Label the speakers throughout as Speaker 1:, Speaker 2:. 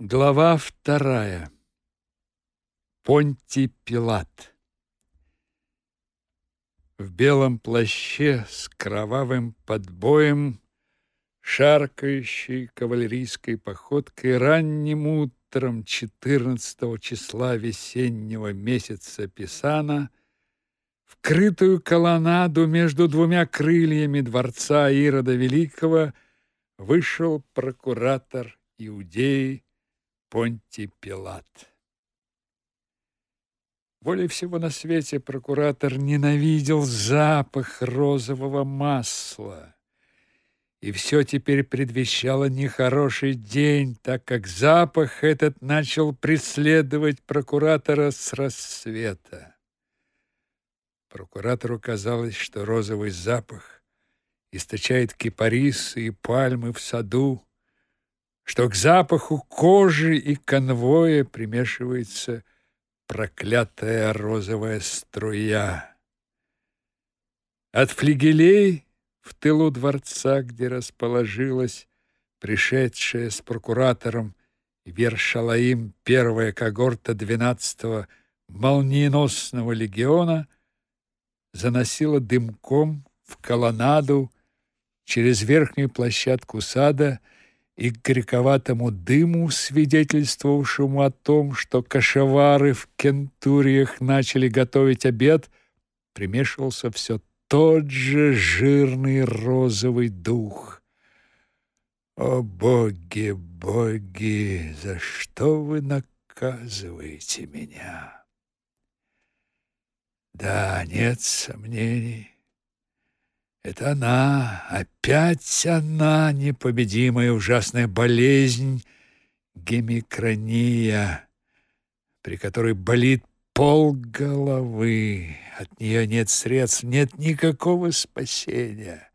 Speaker 1: Глава вторая. Понтий Пилат. В белом плаще с кровавым подбоем, шаркающей кавалерийской походкой ранним утром 14 числа весеннего месяца Писана в крытую колоннаду между двумя крыльями дворца Ирода Великого вышел прокуратор Иудеи Понтий Пилат. Более всего на свете прокуратор ненавидел запах розового масла. И все теперь предвещало нехороший день, так как запах этот начал преследовать прокуратора с рассвета. Прокуратору казалось, что розовый запах источает кипарисы и пальмы в саду, что к запаху кожи и конвоя примешивается проклятая розовая струя. От флигелей в тылу дворца, где расположилась пришедшая с прокуратором Вершалаим первая когорта 12-го молниеносного легиона, заносила дымком в колоннаду через верхнюю площадку сада и к горьковатому дыму, свидетельствовавшему о том, что кошевары в кентуриях начали готовить обед, примешивался все тот же жирный розовый дух. О боги, боги, за что вы наказываете меня? Да, нет сомнений, это она, опять она, непобедимая ужасная болезнь, гемикрония, при которой болит пол головы. От нее нет средств, нет никакого спасения.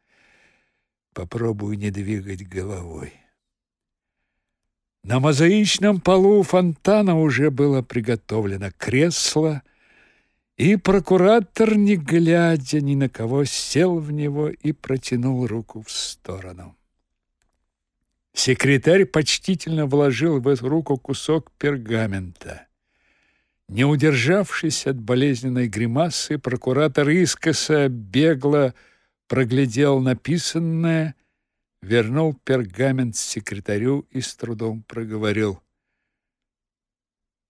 Speaker 1: Попробуй не двигать головой. На мозаичном полу фонтана уже было приготовлено кресло, и прокуратор, не глядя ни на кого, сел в него и протянул руку в сторону. Секретарь почтительно вложил в эту руку кусок пергамента. Не удержавшись от болезненной гримасы, прокуратор искоса бегло проглядел написанное, вернул пергамент секретарю и с трудом проговорил.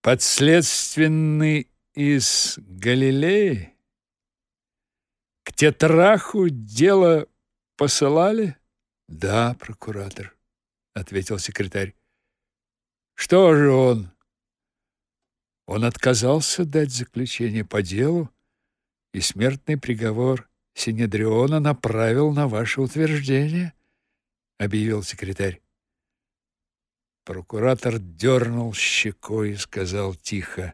Speaker 1: Подследственный из Галилеи? К Тетраху дело посылали? Да, прокуратор, ответил секретарь. Что же он? Он отказался дать заключение по делу, и смертный приговор Синедриона направил на ваше утверждение, объявил секретарь. Прокуратор дернул щекой и сказал тихо: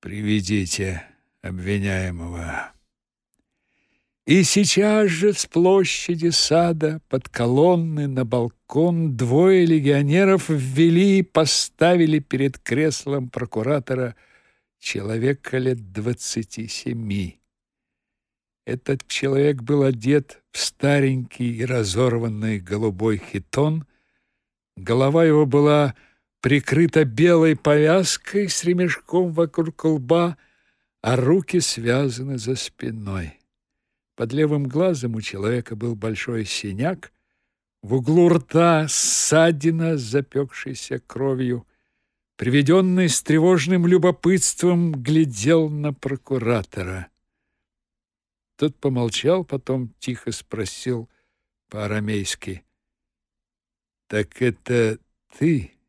Speaker 1: Приведите обвиняемого. И сейчас же с площади сада под колонны на балкон двое легионеров ввели и поставили перед креслом прокуратора человека лет двадцати семи. Этот человек был одет в старенький и разорванный голубой хитон, голова его была прикрыта белой повязкой с ремешком вокруг лба, а руки связаны за спиной. Под левым глазом у человека был большой синяк, в углу рта ссадина с кровью. Приведенный с тревожным любопытством глядел на прокуратора. Тот помолчал, потом тихо спросил по-арамейски. «Так это ты?»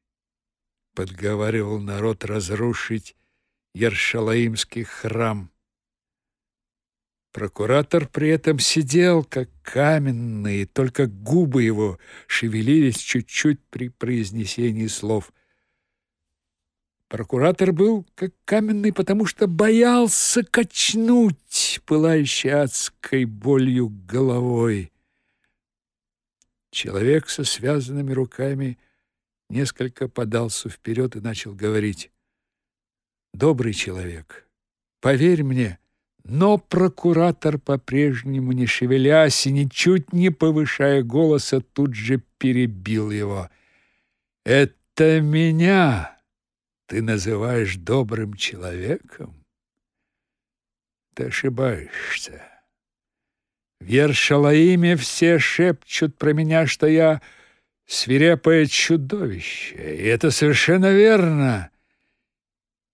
Speaker 1: Подговаривал народ разрушить Ершалаимский храм. Прокуратор при этом сидел как каменный, только губы его шевелились чуть-чуть при произнесении слов. Прокуратор был как каменный, потому что боялся качнуть пылающей адской болью головой. Человек со связанными руками — несколько подался вперед и начал говорить. «Добрый человек, поверь мне». Но прокуратор, по-прежнему не шевелясь и ничуть не повышая голоса, тут же перебил его. «Это меня ты называешь добрым человеком? Ты ошибаешься. В Ершалаиме все шепчут про меня, что я свирепое чудовище, и это совершенно верно.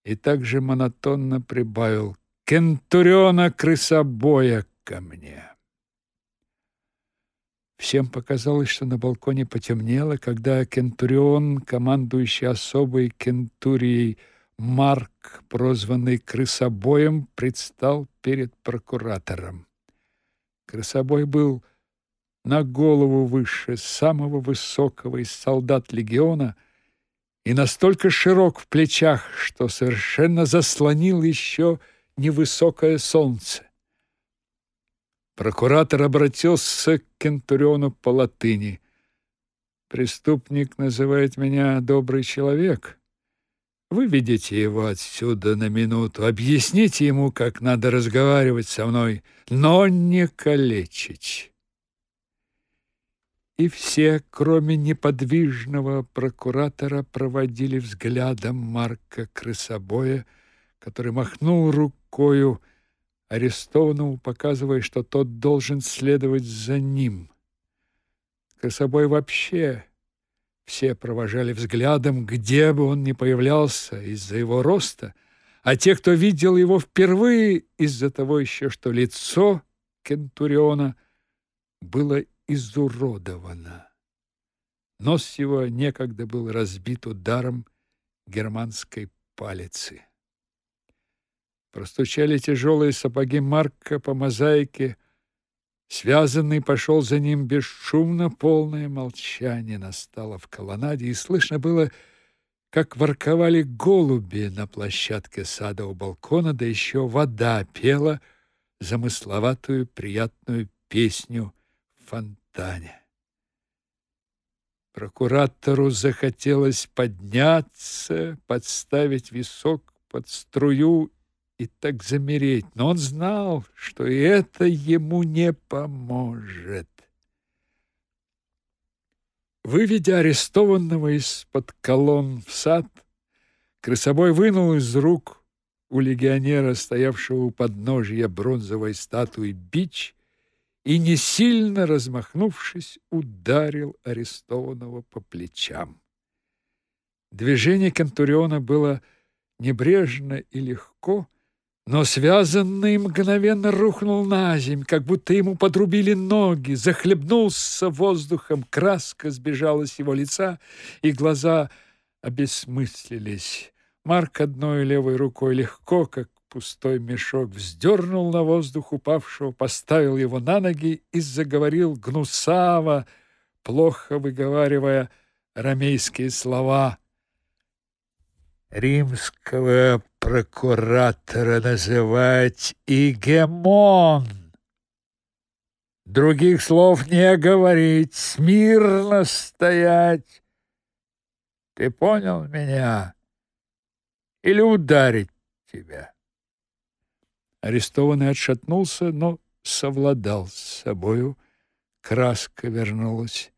Speaker 1: И также монотонно прибавил «Кентуриона крысобоя ко мне». Всем показалось, что на балконе потемнело, когда Кентурион, командующий особой кентурией Марк, прозванный крысобоем, предстал перед прокуратором. Крысобой был на голову выше самого высокого из солдат легиона и настолько широк в плечах, что совершенно заслонил еще невысокое солнце. Прокуратор обратился к Кентуриону по латыни. «Преступник называет меня добрый человек. Выведите его отсюда на минуту, объясните ему, как надо разговаривать со мной, но не калечить». И все, кроме неподвижного прокуратора, проводили взглядом Марка Крысобоя, который махнул рукою, арестованному, показывая, что тот должен следовать за ним. Кособой вообще все провожали взглядом, где бы он ни появлялся из-за его роста, а те, кто видел его впервые из-за того еще, что лицо Кентуриона было изуродовано. Нос его некогда был разбит ударом германской палицы. Простучали тяжелые сапоги Марка по мозаике. Связанный пошел за ним бесшумно, полное молчание настало в колоннаде, и слышно было, как ворковали голуби на площадке сада у балкона, да еще вода пела замысловатую приятную песню фонтане. Прокуратору захотелось подняться, подставить висок под струю и так замереть, но он знал, что и это ему не поможет. Выведя арестованного из-под колонн в сад, крысобой вынул из рук у легионера, стоявшего у подножия бронзовой статуи, бич и, не сильно размахнувшись, ударил арестованного по плечам. Движение Кентуриона было небрежно и легко, но связанный мгновенно рухнул на земь, как будто ему подрубили ноги, захлебнулся воздухом, краска сбежала с его лица, и глаза обесмыслились. Марк одной левой рукой легко, как пустой мешок, вздернул на воздух упавшего, поставил его на ноги и заговорил гнусаво, плохо выговаривая рамейские слова. Римского прокуратора называть Игемон. Других слов не говорить, смирно стоять. Ты понял меня? Или ударить тебя? Арестованный отшатнулся, но совладал с собою. Краска вернулась.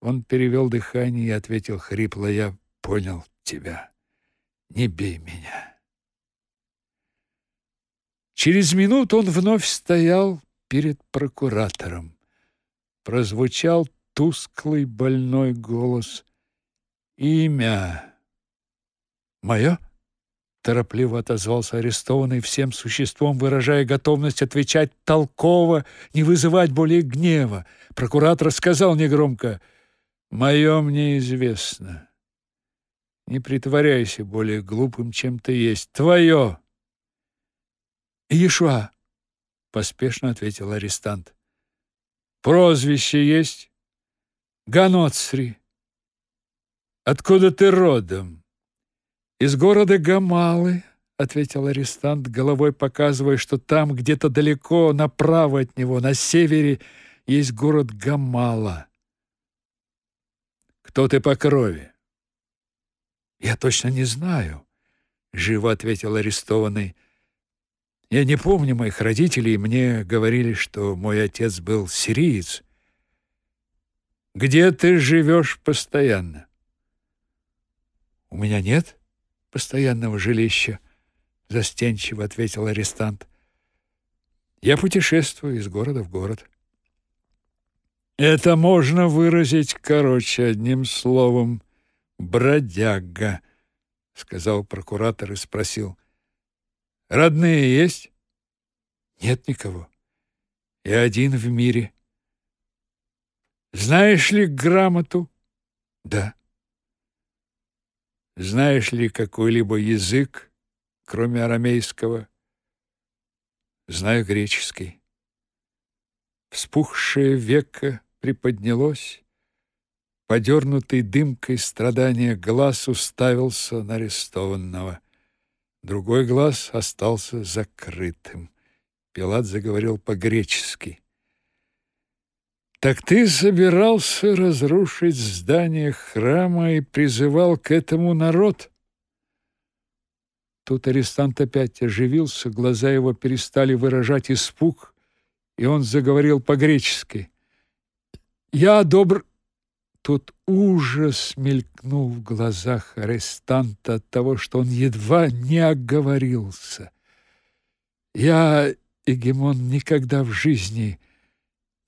Speaker 1: Он перевел дыхание и ответил хрипло: "Я понял тебя" не бей меня. Через минуту он вновь стоял перед прокуратором. Прозвучал тусклый больной голос. Имя мое? Торопливо отозвался арестованный всем существом, выражая готовность отвечать толково, не вызывать более гнева. Прокуратор сказал негромко: «Мое мне известно. Не притворяйся более глупым, чем ты есть. Твое!» «Иешуа!» — поспешно ответил арестант. «Прозвище есть?» «Ганоцри». «Откуда ты родом?» «Из города Гамалы», — ответил арестант, головой показывая, что там, где-то далеко, направо от него, на севере, есть город Гамала. «Кто ты по крови?» Я точно не знаю, живо ответил арестованный. Я не помню моих родителей, мне говорили, что мой отец был сириец. Где ты живешь постоянно? У меня нет постоянного жилища, застенчиво ответил арестант. Я путешествую из города в город. Это можно выразить короче одним словом бродяга, сказал прокуратор и спросил: Родные есть? Нет никого. Я один в мире. Знаешь ли грамоту? Да. Знаешь ли какой-либо язык, кроме арамейского? Знаю греческий. Вспухшее веко приподнялось, подернутый дымкой страдания глаз уставился на арестованного. Другой глаз остался закрытым. Пилат заговорил по-гречески. Так ты собирался разрушить здание храма и призывал к этому народ? Тут арестант опять оживился, глаза его перестали выражать испуг, и он заговорил по-гречески. «Я добр...» Тут ужас мелькнул в глазах арестанта от того, что он едва не оговорился. Я, Эгемон, никогда в жизни не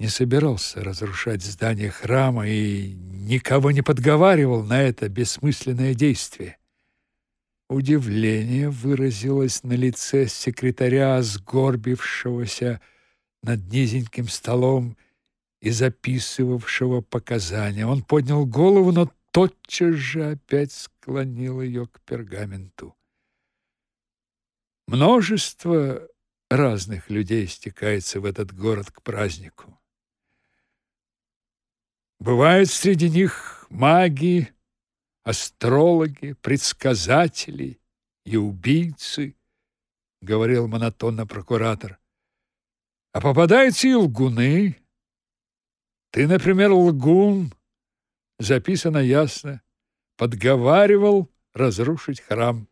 Speaker 1: собирался разрушать здание храма и никого не подговаривал на это бессмысленное действие. Удивление выразилось на лице секретаря, сгорбившегося над низеньким столом и записывавшего показания. Он поднял голову, но тотчас же опять склонил ее к пергаменту. Множество разных людей стекается в этот город к празднику. Бывают среди них маги, астрологи, предсказатели и убийцы, говорил монотонно прокуратор. А попадаются и лгуны, ты, например, лгун, записано ясно, подговаривал разрушить храм.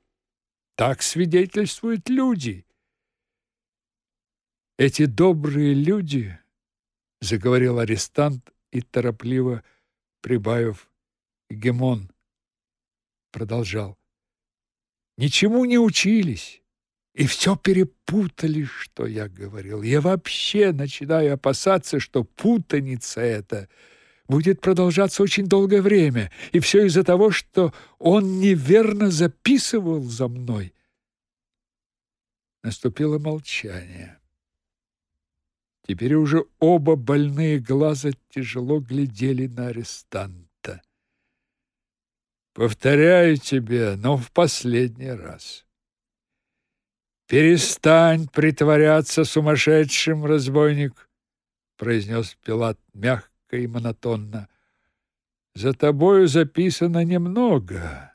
Speaker 1: Так свидетельствуют люди. Эти добрые люди, заговорил арестант и торопливо прибавив гемон, продолжал. Ничему не учились и все перепутали, что я говорил. Я вообще начинаю опасаться, что путаница эта будет продолжаться очень долгое время, и все из-за того, что он неверно записывал за мной. Наступило молчание. Теперь уже оба больные глаза тяжело глядели на арестанта. Повторяю тебе, но в последний раз. «Перестань притворяться сумасшедшим, разбойник!» произнес Пилат мягко и монотонно. «За тобою записано немного,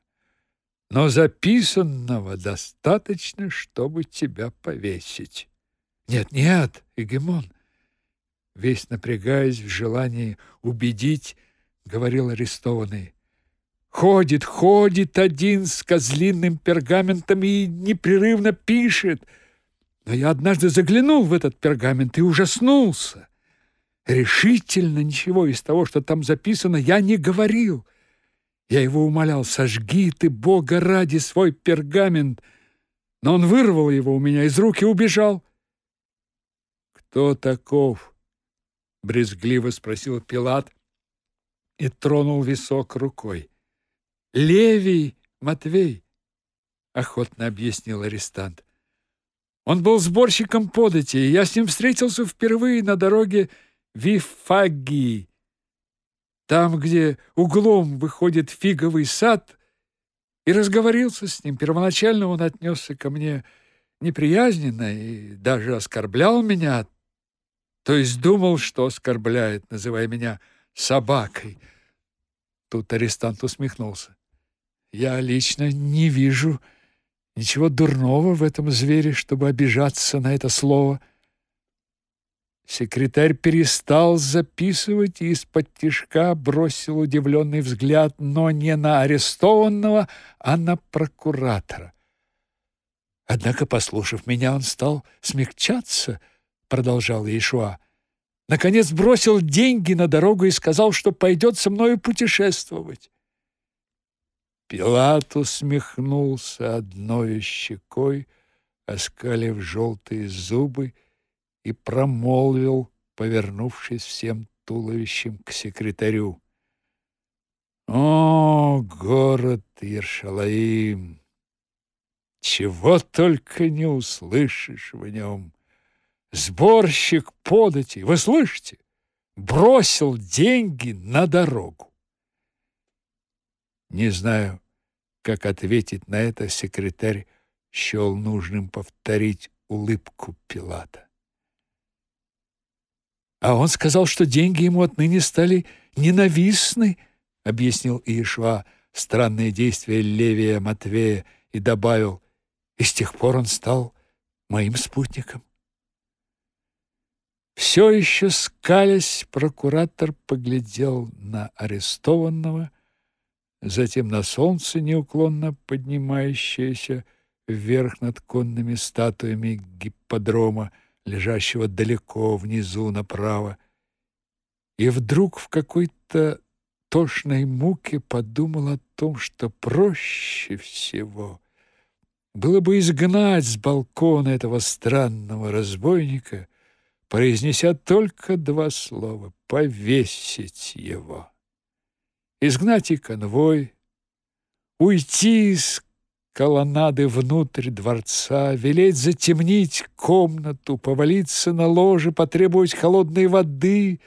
Speaker 1: но записанного достаточно, чтобы тебя повесить». «Нет, нет, Эгемон!» Весь напрягаясь в желании убедить, говорил арестованный. Ходит, ходит один с козлиным пергаментом и непрерывно пишет. Но я однажды заглянул в этот пергамент и ужаснулся. Решительно ничего из того, что там записано, я не говорил. Я его умолял: "Сожги ты, Бога ради, свой пергамент". Но он вырвал его у меня из рук и убежал. Кто таков? Брезгливо спросил Пилат и тронул висок рукой. Левий Матвей, охотно объяснил арестант. Он был сборщиком подати, и я с ним встретился впервые на дороге Вифагии. Там, где углом выходит фиговый сад, и разговорился с ним. Первоначально он отнесся ко мне неприязненно и даже оскорблял меня, то есть думал, что оскорбляет, называя меня собакой. Тут арестант усмехнулся. Я лично не вижу ничего дурного в этом звере, чтобы обижаться на это слово. Секретарь перестал записывать и из-под тишка бросил удивленный взгляд, но не на арестованного, а на прокуратора. Однако, послушав меня, он стал смягчаться, продолжал Иешуа. Наконец бросил деньги на дорогу и сказал, что пойдет со мною путешествовать. Пилат усмехнулся одной щекой, оскалив желтые зубы, и промолвил, повернувшись всем туловищем к секретарю. О, город Ершалаим! Чего только не услышишь в нем! Сборщик подати, вы слышите? Бросил деньги на дорогу. Не знаю, как ответить на это секретарь счел нужным повторить улыбку Пилата. А он сказал, что деньги ему отныне стали ненавистны, объяснил Иешуа странные действия Левия Матвея и добавил: "И с тех пор он стал моим спутником". Все еще скалясь, прокуратор поглядел на арестованного, затем на солнце, неуклонно поднимающееся вверх над конными статуями гипподрома, лежащего далеко внизу направо, и вдруг в какой-то тошной муке подумал о том, что проще всего было бы изгнать с балкона этого странного разбойника, произнеся только два слова «повесить его». Изгнать и конвой, уйти из колоннады внутрь дворца, велеть затемнить комнату, повалиться на ложе, потребовать холодной воды,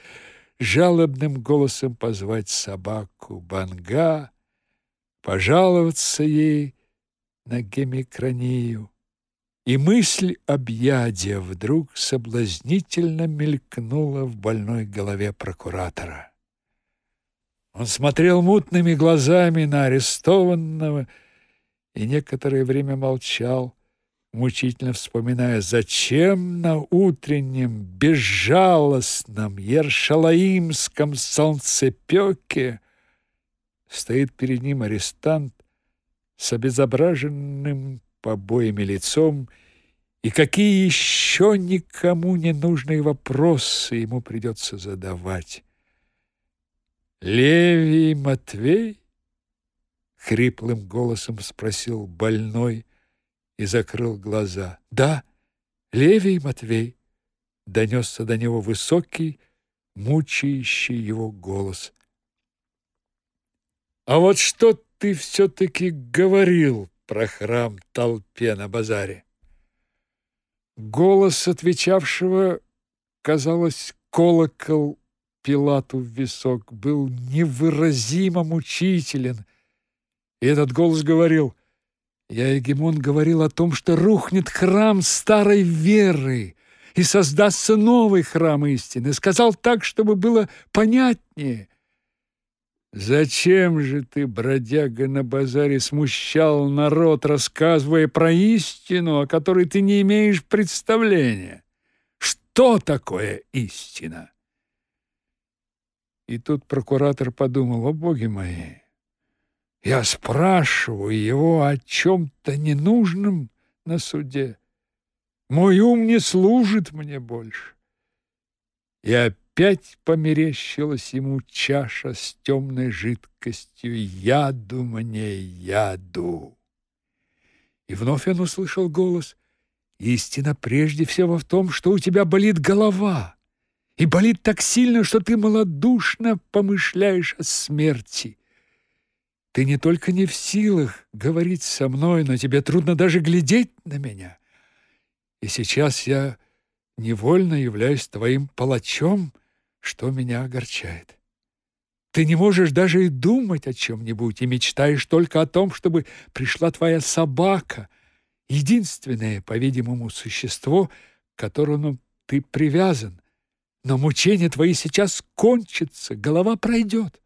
Speaker 1: жалобным голосом позвать собаку Банга, пожаловаться ей на гемикронию. И мысль об яде вдруг соблазнительно мелькнула в больной голове прокуратора. Он смотрел мутными глазами на арестованного и некоторое время молчал, мучительно вспоминая, зачем на утреннем безжалостном ершалаимском солнцепёке стоит перед ним арестант с обезображенным побоями лицом, и какие еще никому не нужные вопросы ему придется задавать. Левий Матвей хриплым голосом спросил больной и закрыл глаза. Да, Левий Матвей донесся до него высокий, мучающий его голос. А вот что ты все таки говорил про храм толпе на базаре? Голос отвечавшего, казалось, колокол Пилату в висок был невыразимо мучителен и этот голос говорил, «Я, Егемон, говорил о том, что рухнет храм старой веры и создастся новый храм истины. Сказал так, чтобы было понятнее». «Зачем же ты, бродяга на базаре, смущал народ, рассказывая про истину, о которой ты не имеешь представления? Что такое истина?» И тут прокуратор подумал, о боги мои, я спрашиваю его о чем-то ненужном на суде. Мой ум не служит мне больше. И опять померещилась ему чаша с темной жидкостью. Яду мне, яду. И вновь он услышал голос. Истина прежде всего в том, что у тебя болит голова. И болит так сильно, что ты малодушно помышляешь о смерти. Ты не только не в силах говорить со мной, но тебе трудно даже глядеть на меня. И сейчас я невольно являюсь твоим палачом, что меня огорчает. Ты не можешь даже и думать о чем-нибудь и мечтаешь только о том, чтобы пришла твоя собака, единственное, по-видимому, существо, к которому ты привязан. Но мучения твои сейчас кончатся, голова пройдет.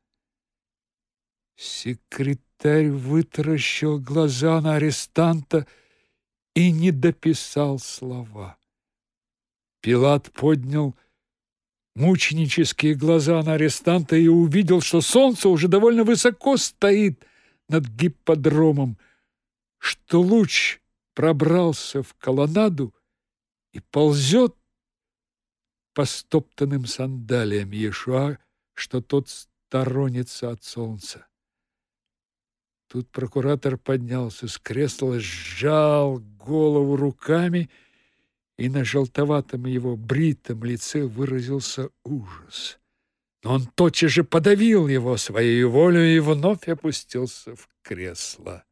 Speaker 1: Секретарь вытаращил глаза на арестанта и не дописал слова. Пилат поднял мученические глаза на арестанта и увидел, что солнце уже довольно высоко стоит над гипподромом, что луч пробрался в колоннаду и ползет по стоптанным сандалиям Иешуа, что тот сторонится от солнца. Тут прокуратор поднялся с кресла, сжал голову руками, и на желтоватом его бритом лице выразился ужас. Но он тотчас же подавил его своей волей и вновь опустился в кресло.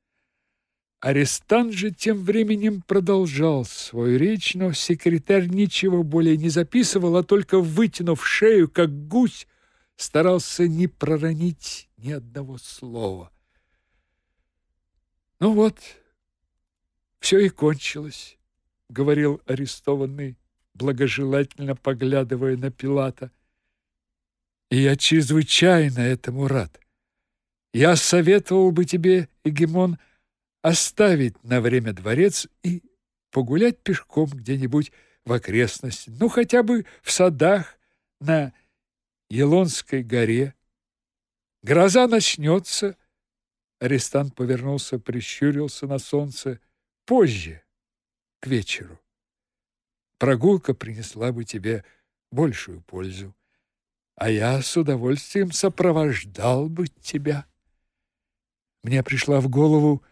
Speaker 1: Арестант же тем временем продолжал свою речь, но секретарь ничего более не записывал, а только вытянув шею, как гусь, старался не проронить ни одного слова. Ну вот, все и кончилось, говорил арестованный, благожелательно поглядывая на Пилата. И я чрезвычайно этому рад. Я советовал бы тебе, Егемон, оставить на время дворец и погулять пешком где-нибудь в окрестности, ну хотя бы в садах на Елонской горе. Гроза начнется. Арестант повернулся, прищурился на солнце. Позже, к вечеру. Прогулка принесла бы тебе большую пользу, а я с удовольствием сопровождал бы тебя. Мне пришла в голову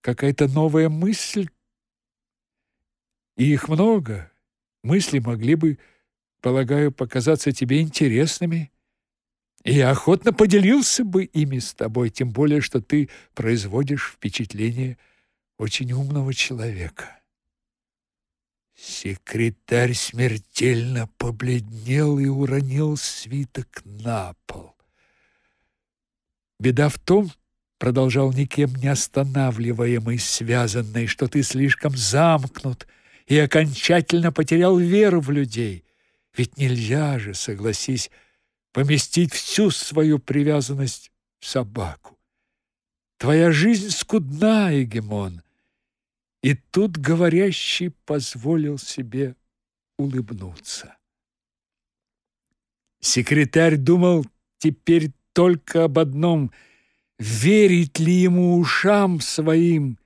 Speaker 1: какая-то новая мысль, и их много. Мысли могли бы, полагаю, показаться тебе интересными, и я охотно поделился бы ими с тобой, тем более, что ты производишь впечатление очень умного человека. Секретарь смертельно побледнел и уронил свиток на пол. Беда в том, продолжал никем не останавливаемый связанный, что ты слишком замкнут и окончательно потерял веру в людей. Ведь нельзя же, согласись, поместить всю свою привязанность в собаку. Твоя жизнь скудна, Егемон. И тут говорящий позволил себе улыбнуться. Секретарь думал теперь только об одном — верить ли ему ушам своим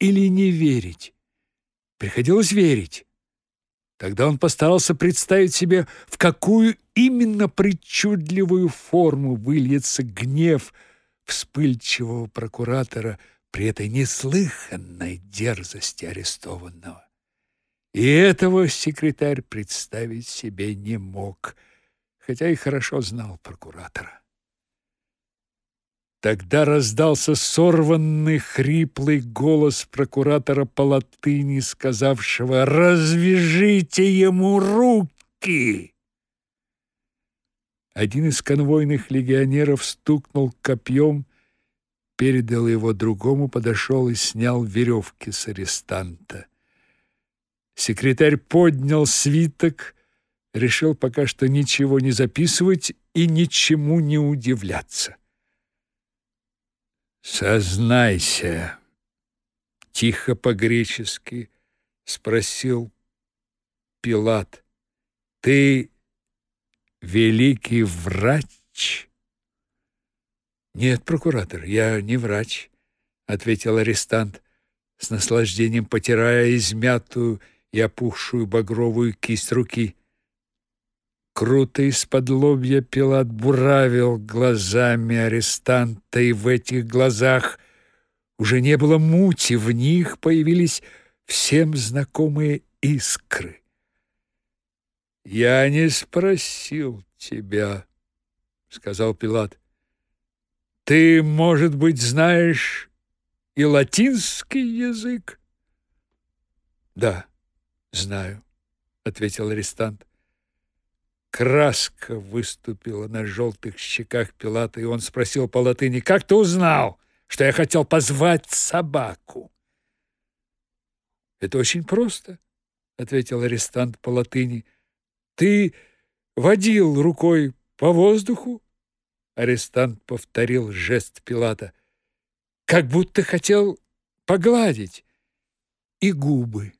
Speaker 1: или не верить. Приходилось верить. Тогда он постарался представить себе, в какую именно причудливую форму выльется гнев вспыльчивого прокуратора при этой неслыханной дерзости арестованного. И этого секретарь представить себе не мог, хотя и хорошо знал прокуратора. Тогда раздался сорванный хриплый голос прокуратора по латыни, сказавшего «Развяжите ему руки!» Один из конвойных легионеров стукнул копьем, передал его другому, подошел и снял веревки с арестанта. Секретарь поднял свиток, решил пока что ничего не записывать и ничему не удивляться. Сознайся, тихо по-гречески спросил Пилат. Ты великий врач? Нет, прокуратор, я не врач, ответил арестант, с наслаждением потирая измятую и опухшую багровую кисть руки. Круто из-под лобья Пилат буравил глазами арестанта, и в этих глазах уже не было мути, в них появились всем знакомые искры. «Я не спросил тебя», — сказал Пилат. «Ты, может быть, знаешь и латинский язык?» «Да, знаю», — ответил арестант. Краска выступила на желтых щеках Пилата, и он спросил по латыни, «Как ты узнал, что я хотел позвать собаку?» «Это очень просто», — ответил арестант по латыни. «Ты водил рукой по воздуху?» Арестант повторил жест Пилата. «Как будто хотел погладить и губы».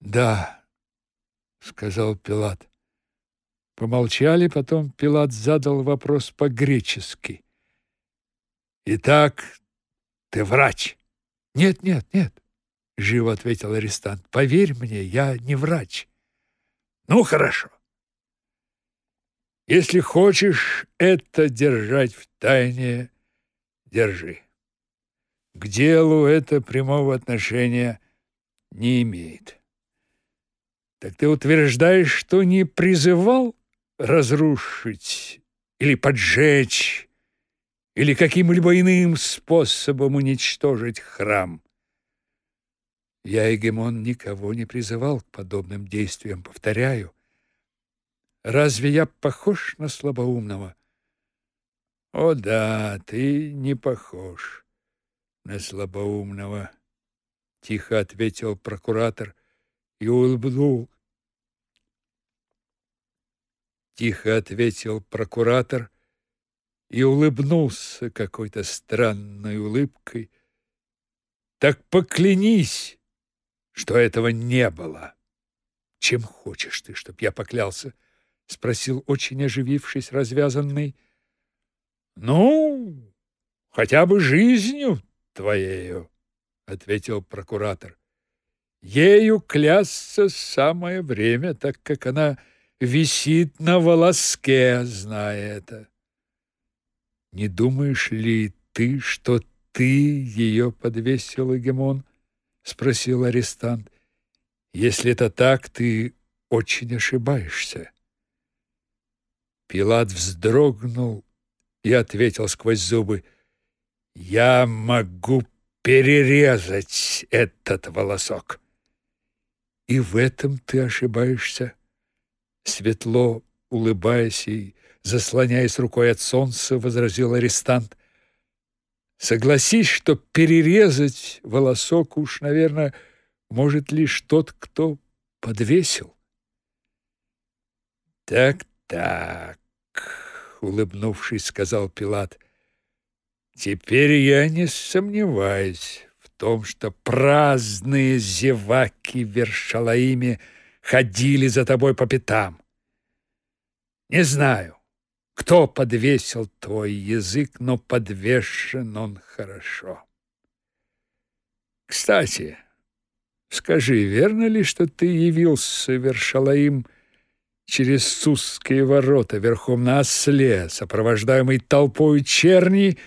Speaker 1: «Да», — сказал Пилат. Помолчали, потом Пилат задал вопрос по-гречески. «Итак, ты врач?» «Нет, нет, нет», — живо ответил арестант. «Поверь мне, я не врач». «Ну, хорошо. Если хочешь это держать в тайне, держи. К делу это прямого отношения не имеет. Так ты утверждаешь, что не призывал разрушить или поджечь или каким-либо иным способом уничтожить храм? Я, Эгемон, никого не призывал к подобным действиям, повторяю. Разве я похож на слабоумного? О да, ты не похож на слабоумного, тихо ответил прокуратор и улыбнул. Тихо ответил прокуратор и улыбнулся какой-то странной улыбкой. Так поклянись, что этого не было. Чем хочешь ты, чтоб я поклялся? Спросил очень оживившись развязанный. Ну, хотя бы жизнью твоею, ответил прокуратор. Ею клясться самое время, так как она висит на волоске, зная это. Не думаешь ли ты, что ты ее подвесил, Эгемон? спросил арестант. Если это так, ты очень ошибаешься. Пилат вздрогнул и ответил сквозь зубы: "Я могу перерезать этот волосок". И в этом ты ошибаешься. Светло улыбаясь и заслоняясь рукой от солнца, возразил арестант. Согласись, что перерезать волосок уж, наверное, может лишь тот, кто подвесил. Так-так, улыбнувшись, сказал Пилат. Теперь я не сомневаюсь в том, что праздные зеваки в Вершалаиме ходили за тобой по пятам. Не знаю, кто подвесил твой язык, но подвешен он хорошо. Кстати, скажи, верно ли, что ты явился в Вершалаим через Сусские ворота верхом на осле, сопровождаемый толпой черни,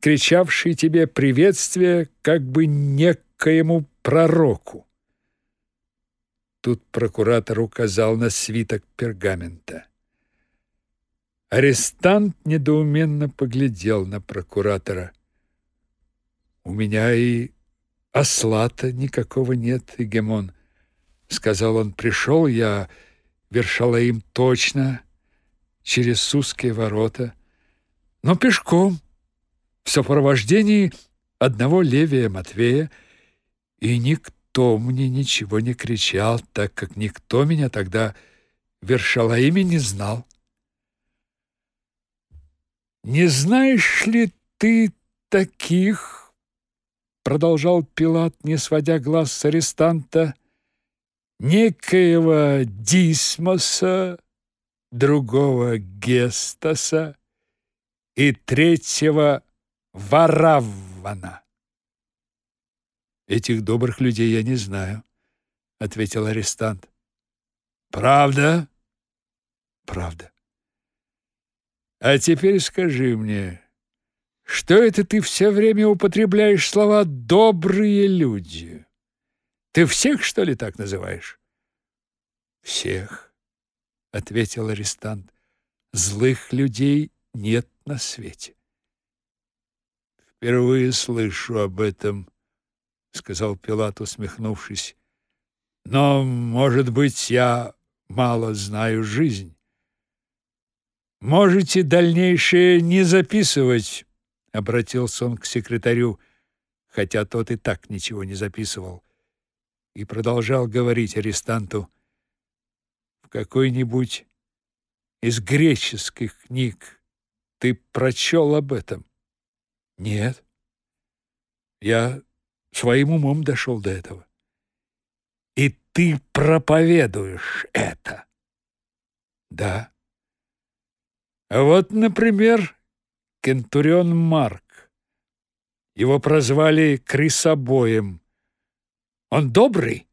Speaker 1: кричавшей тебе приветствие как бы некоему пророку. Тут прокуратор указал на свиток пергамента. Арестант недоуменно поглядел на прокуратора. «У меня и осла-то никакого нет, Эгемон», — сказал он. «Пришел я вершала им точно через узкие ворота, но пешком, в сопровождении одного Левия Матвея, и никто мне ничего не кричал, так как никто меня тогда в Вершалаиме не знал. «Не знаешь ли ты таких?» — продолжал Пилат, не сводя глаз с арестанта — некоего Дисмоса, другого Гестаса и третьего Вараввана. Этих добрых людей я не знаю, ответил арестант. Правда? Правда. А теперь скажи мне, что это ты все время употребляешь слова добрые люди? Ты всех, что ли, так называешь? Всех, ответил арестант. Злых людей нет на свете. Впервые слышу об этом, сказал Пилат, усмехнувшись. Но, может быть, я мало знаю жизнь. Можете дальнейшее не записывать, обратился он к секретарю, хотя тот и так ничего не записывал и продолжал говорить арестанту в какой-нибудь из греческих книг ты прочел об этом? Нет. Я своим умом дошел до этого. И ты проповедуешь это? Да. А вот, например, Кентурион Марк. Его прозвали крысобоем он добрый?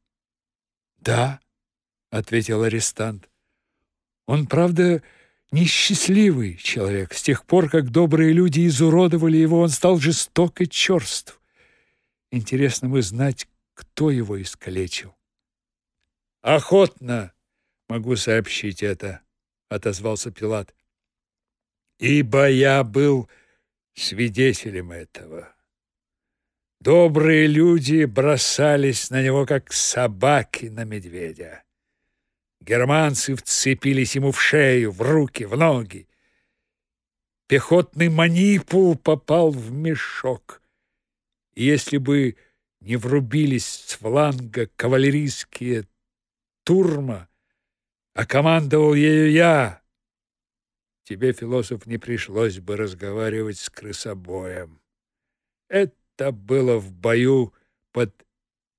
Speaker 1: Да, ответил арестант. Он, правда, несчастливый человек. С тех пор, как добрые люди изуродовали его, он стал жесток и черств. Интересно бы знать, кто его искалечил. Охотно могу сообщить это, отозвался Пилат. Ибо я был свидетелем этого. Добрые люди бросались на него как собаки на медведя. Германцы вцепились ему в шею, в руки, в ноги. Пехотный манипул попал в мешок. И если бы не врубились с фланга кавалерийские турма, а командовал ею я, тебе, философ, не пришлось бы разговаривать с крысобоем. Это было в бою под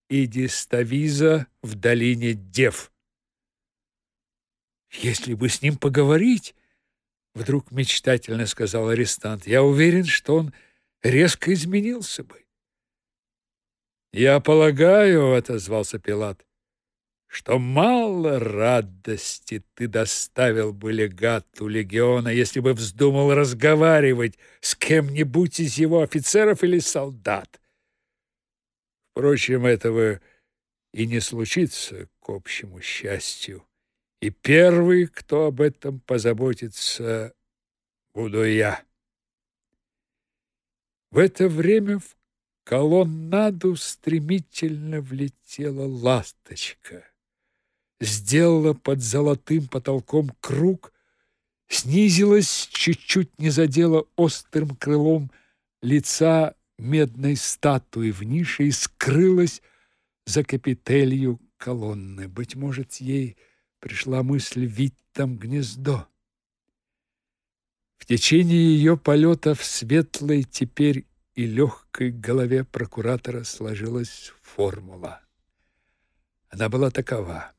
Speaker 1: Идиставиза в долине Дев. Если бы с ним поговорить, вдруг мечтательно сказал арестант, я уверен, что он резко изменился бы. Я полагаю, отозвался Пилат, что мало радости ты доставил бы легату легиона, если бы вздумал разговаривать с кем-нибудь из его офицеров или солдат. Впрочем, этого и не случится к общему счастью. И первый, кто об этом позаботится, буду я. В это время в колоннаду стремительно влетела ласточка, сделала под золотым потолком круг, снизилась, чуть-чуть не задела острым крылом лица медной статуи в нише и скрылась за капителью колонны. Быть может, ей пришла мысль видеть там гнездо. В течение ее полета в светлой теперь и легкой голове прокуратора сложилась формула. Она была такова.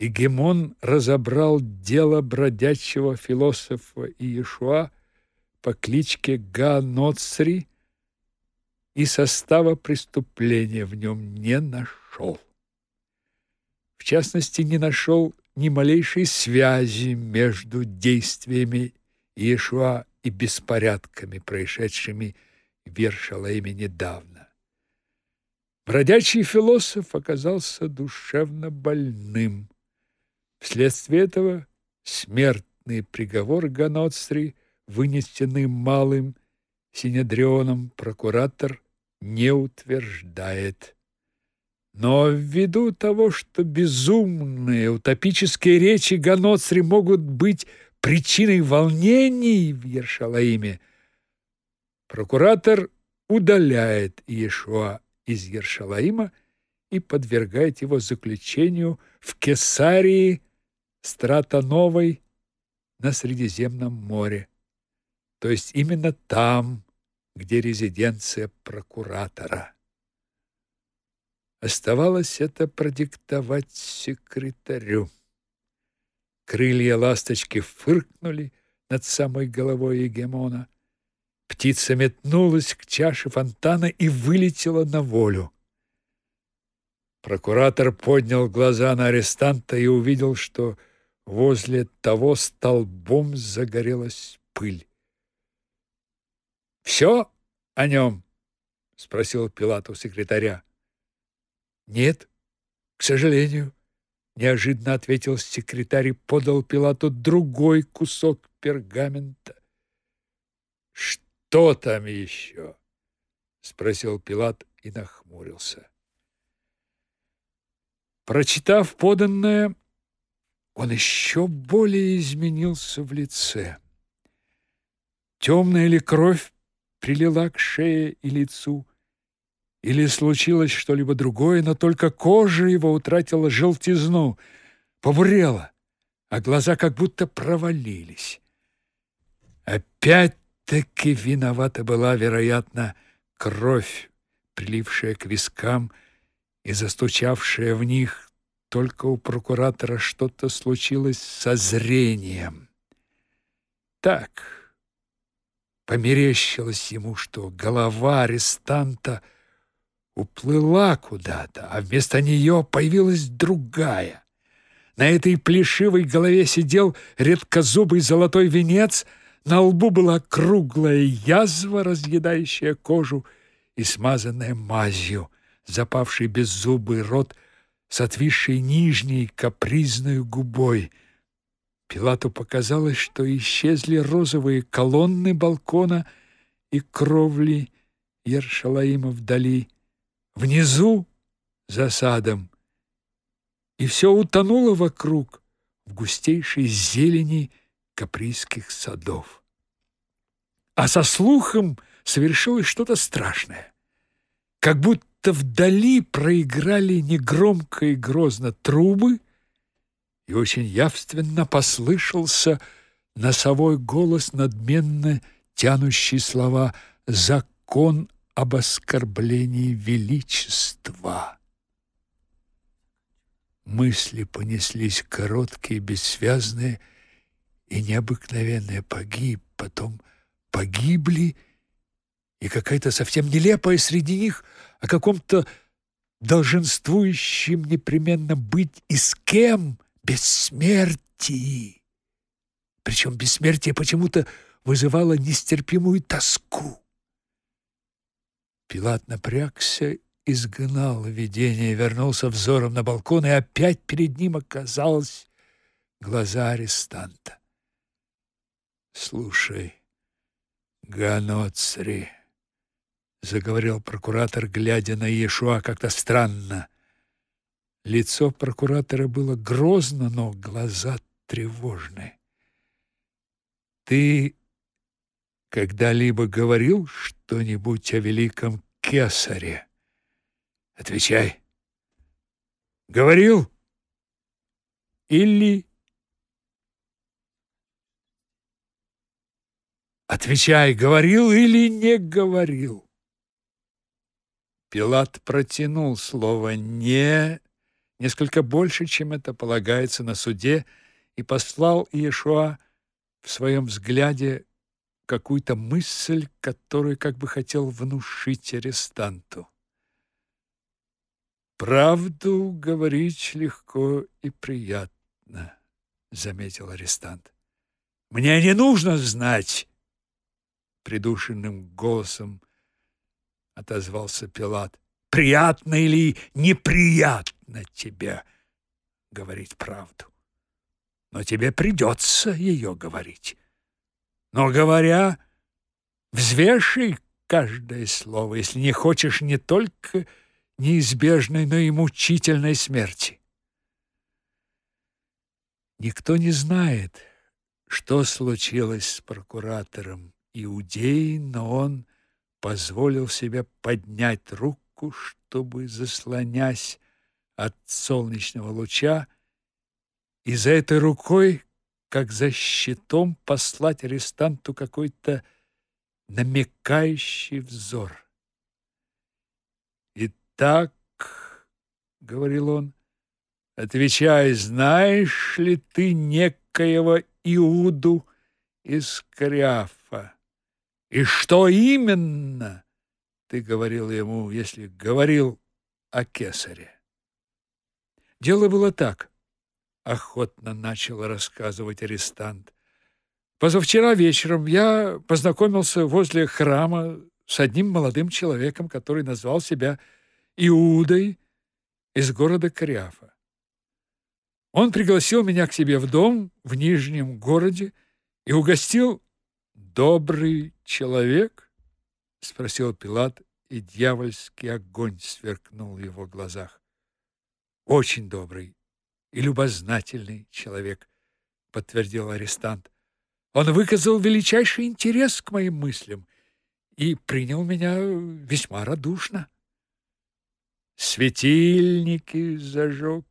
Speaker 1: Игемон разобрал дело бродячего философа Иешуа по кличке Ганоцри и состава преступления в нем не нашел. В частности, не нашел ни малейшей связи между действиями Иешуа и беспорядками, происшедшими в Вершалаиме недавно. Бродячий философ оказался душевно больным. Вследствие этого смертный приговор Ганоцри, вынесенный малым Синедрионом, прокуратор не утверждает. Но ввиду того, что безумные утопические речи Ганоцри могут быть причиной волнений в Ершалаиме, прокуратор удаляет Иешуа из Ершалаима и подвергает его заключению в Кесарии Стратановой на Средиземном море, то есть именно там, где резиденция прокуратора. Оставалось это продиктовать секретарю. Крылья ласточки фыркнули над самой головой Егемона. Птица метнулась к чаше фонтана и вылетела на волю. Прокуратор поднял глаза на арестанта и увидел, что возле того столбом загорелась пыль. «Все о нем?» — спросил Пилат у секретаря. Нет, к сожалению, неожиданно ответил секретарь и подал Пилату другой кусок пергамента. Что там еще?» — спросил Пилат и нахмурился. Прочитав поданное, он еще более изменился в лице. Темная ли кровь прилила к шее и лицу, или случилось что-либо другое, но только кожа его утратила желтизну, побурела, а глаза как будто провалились. Опять-таки виновата была, вероятно, кровь, прилившая к вискам и застучавшая в них. Только у прокуратора что-то случилось со зрением. Так, померещилось ему, что голова арестанта — уплыла куда-то, а вместо нее появилась другая. На этой плешивой голове сидел редкозубый золотой венец, на лбу была круглая язва, разъедающая кожу, и смазанная мазью, запавший беззубый рот с отвисшей нижней капризной губой. Пилату показалось, что исчезли розовые колонны балкона и кровли Ершалаима вдали. Внизу, за садом, и все утонуло вокруг в густейшей зелени каприйских садов. А со слухом совершилось что-то страшное. Как будто вдали проиграли негромко и грозно трубы, и очень явственно послышался носовой голос, надменно тянущий слова «закон об оскорблении величества». Мысли понеслись короткие, бессвязные и необыкновенные. Погиб, потом погибли, и какая-то совсем нелепая среди них о каком-то долженствующем непременно быть и с кем бессмертии. Причем бессмертие почему-то вызывало нестерпимую тоску. Пилат напрягся изгнал видение, вернулся взором на балкон, и опять перед ним оказалась глаза арестанта. «Слушай, Ганоцри», — заговорил прокуратор, глядя на Иешуа как-то странно. Лицо прокуратора было грозно, но глаза тревожны. «Ты когда-либо говорил что-нибудь о великом кесаре?» Отвечай. Говорил или Отвечай, говорил или не говорил? Пилат протянул слово «не» несколько больше, чем это полагается на суде, и послал Иешуа в своем взгляде какую-то мысль, которую как бы хотел внушить арестанту. Правду говорить легко и приятно, заметил арестант. Мне не нужно знать, придушенным голосом отозвался Пилат. Приятно или неприятно тебе говорить правду? Но тебе придется ее говорить. Но говоря, взвешивай каждое слово, если не хочешь не только неизбежной, но и мучительной смерти. Никто не знает, что случилось с прокуратором Иудеи, но он позволил себе поднять руку, чтобы, заслонясь от солнечного луча, и за этой рукой, как за щитом, послать арестанту какой-то намекающий взор так, — говорил он, — отвечай, знаешь ли ты некоего Иуду из Криафа? И что именно ты говорил ему, если говорил о кесаре? Дело было так, — охотно начал рассказывать арестант. Позавчера вечером я познакомился возле храма с одним молодым человеком, который назвал себя Иудой из города Кариафа. Он пригласил меня к себе в дом в Нижнем городе и угостил добрый человек, спросил Пилат, и дьявольский огонь сверкнул в его глазах. Очень добрый и любознательный человек, подтвердил арестант. Он выказал величайший интерес к моим мыслям и принял меня весьма радушно. Светильники зажег.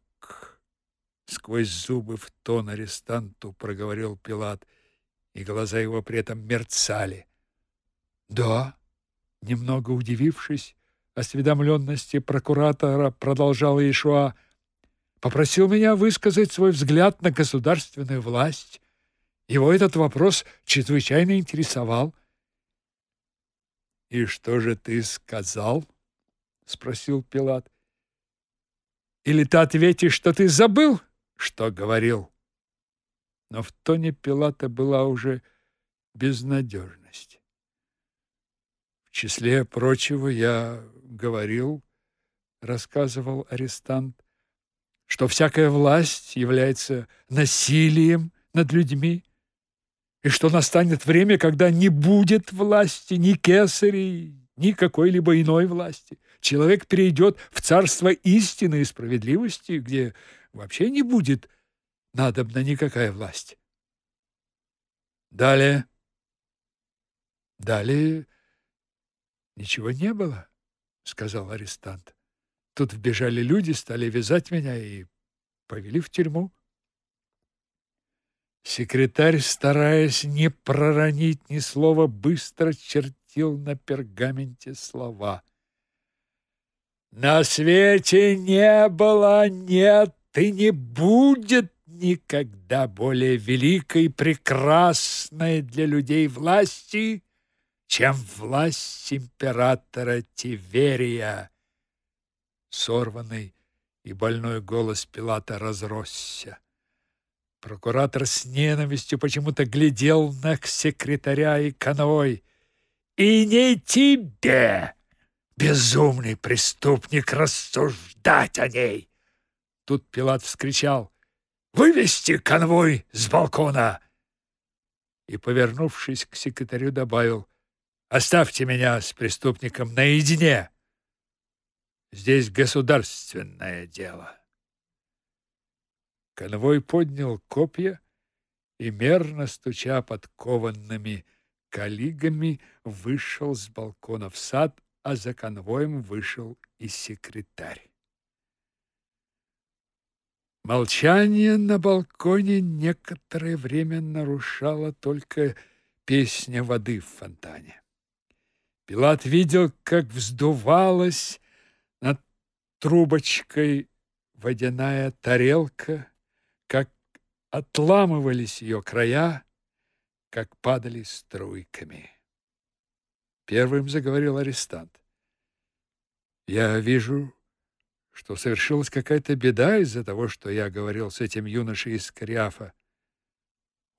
Speaker 1: Сквозь зубы в тон арестанту проговорил Пилат, и глаза его при этом мерцали. Да, немного удивившись осведомленности прокуратора, продолжал Иешуа, попросил меня высказать свой взгляд на государственную власть. Его этот вопрос чрезвычайно интересовал. И что же ты сказал? спросил Пилат. Или ты ответишь, что ты забыл, что говорил. Но в тоне Пилата была уже безнадежность. В числе прочего я говорил, рассказывал арестант, что всякая власть является насилием над людьми, и что настанет время, когда не будет власти ни кесарей, ни какой-либо иной власти. Человек перейдет в царство истины и справедливости, где вообще не будет надобна никакая власть. Далее. Далее ничего не было, сказал арестант. Тут вбежали люди, стали вязать меня и повели в тюрьму. Секретарь, стараясь не проронить ни слова, быстро чертил на пергаменте слова. «На свете не было, нет и не будет никогда более великой прекрасной для людей власти, чем власть императора Тиверия». Сорванный и больной голос Пилата разросся. Прокуратор с ненавистью почему-то глядел на секретаря и конвой. «И не тебе, безумный преступник, рассуждать о ней!» Тут Пилат вскричал «Вывести конвой с балкона!» И, повернувшись к секретарю, добавил «Оставьте меня с преступником наедине! Здесь государственное дело!» Конвой поднял копья и, мерно стуча подкованными калигами, вышел с балкона в сад, а за конвоем вышел и секретарь. Молчание на балконе некоторое время нарушало только песня воды в фонтане. Пилат видел, как вздувалась над трубочкой водяная тарелка, как отламывались ее края, как падали струйками. Первым заговорил арестант. Я вижу, что совершилась какая-то беда из-за того, что я говорил с этим юношей из Кориафа.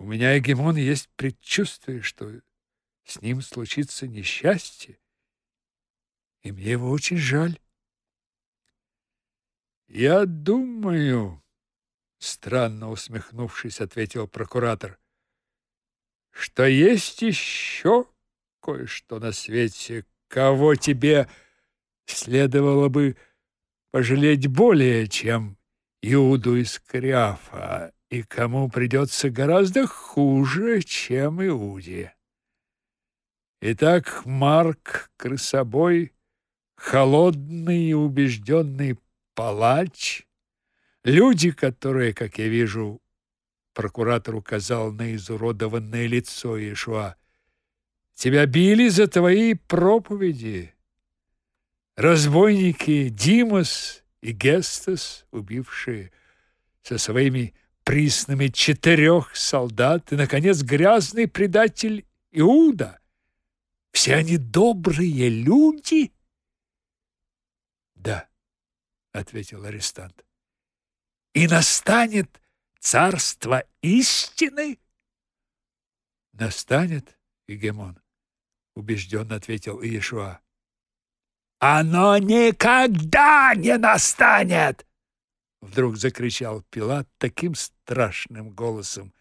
Speaker 1: У меня, Эгемон, есть предчувствие, что с ним случится несчастье, и мне его очень жаль. Я думаю, странно усмехнувшись, ответил прокуратор, что есть еще кое-что на свете, кого тебе следовало бы пожалеть более, чем Иуду из Криафа, и кому придется гораздо хуже, чем Иуде. Итак, Марк Крысобой, холодный и убежденный палач, Люди, которые, как я вижу, прокуратор указал на изуродованное лицо Иешуа, тебя били за твои проповеди. Разбойники Димос и Гестас, убившие со своими приснами четырех солдат, и, наконец, грязный предатель Иуда. Все они добрые люди? Да, ответил арестант и настанет царство истины? Настанет, Егемон, убежденно ответил Иешуа. Оно никогда не настанет! Вдруг закричал Пилат таким страшным голосом,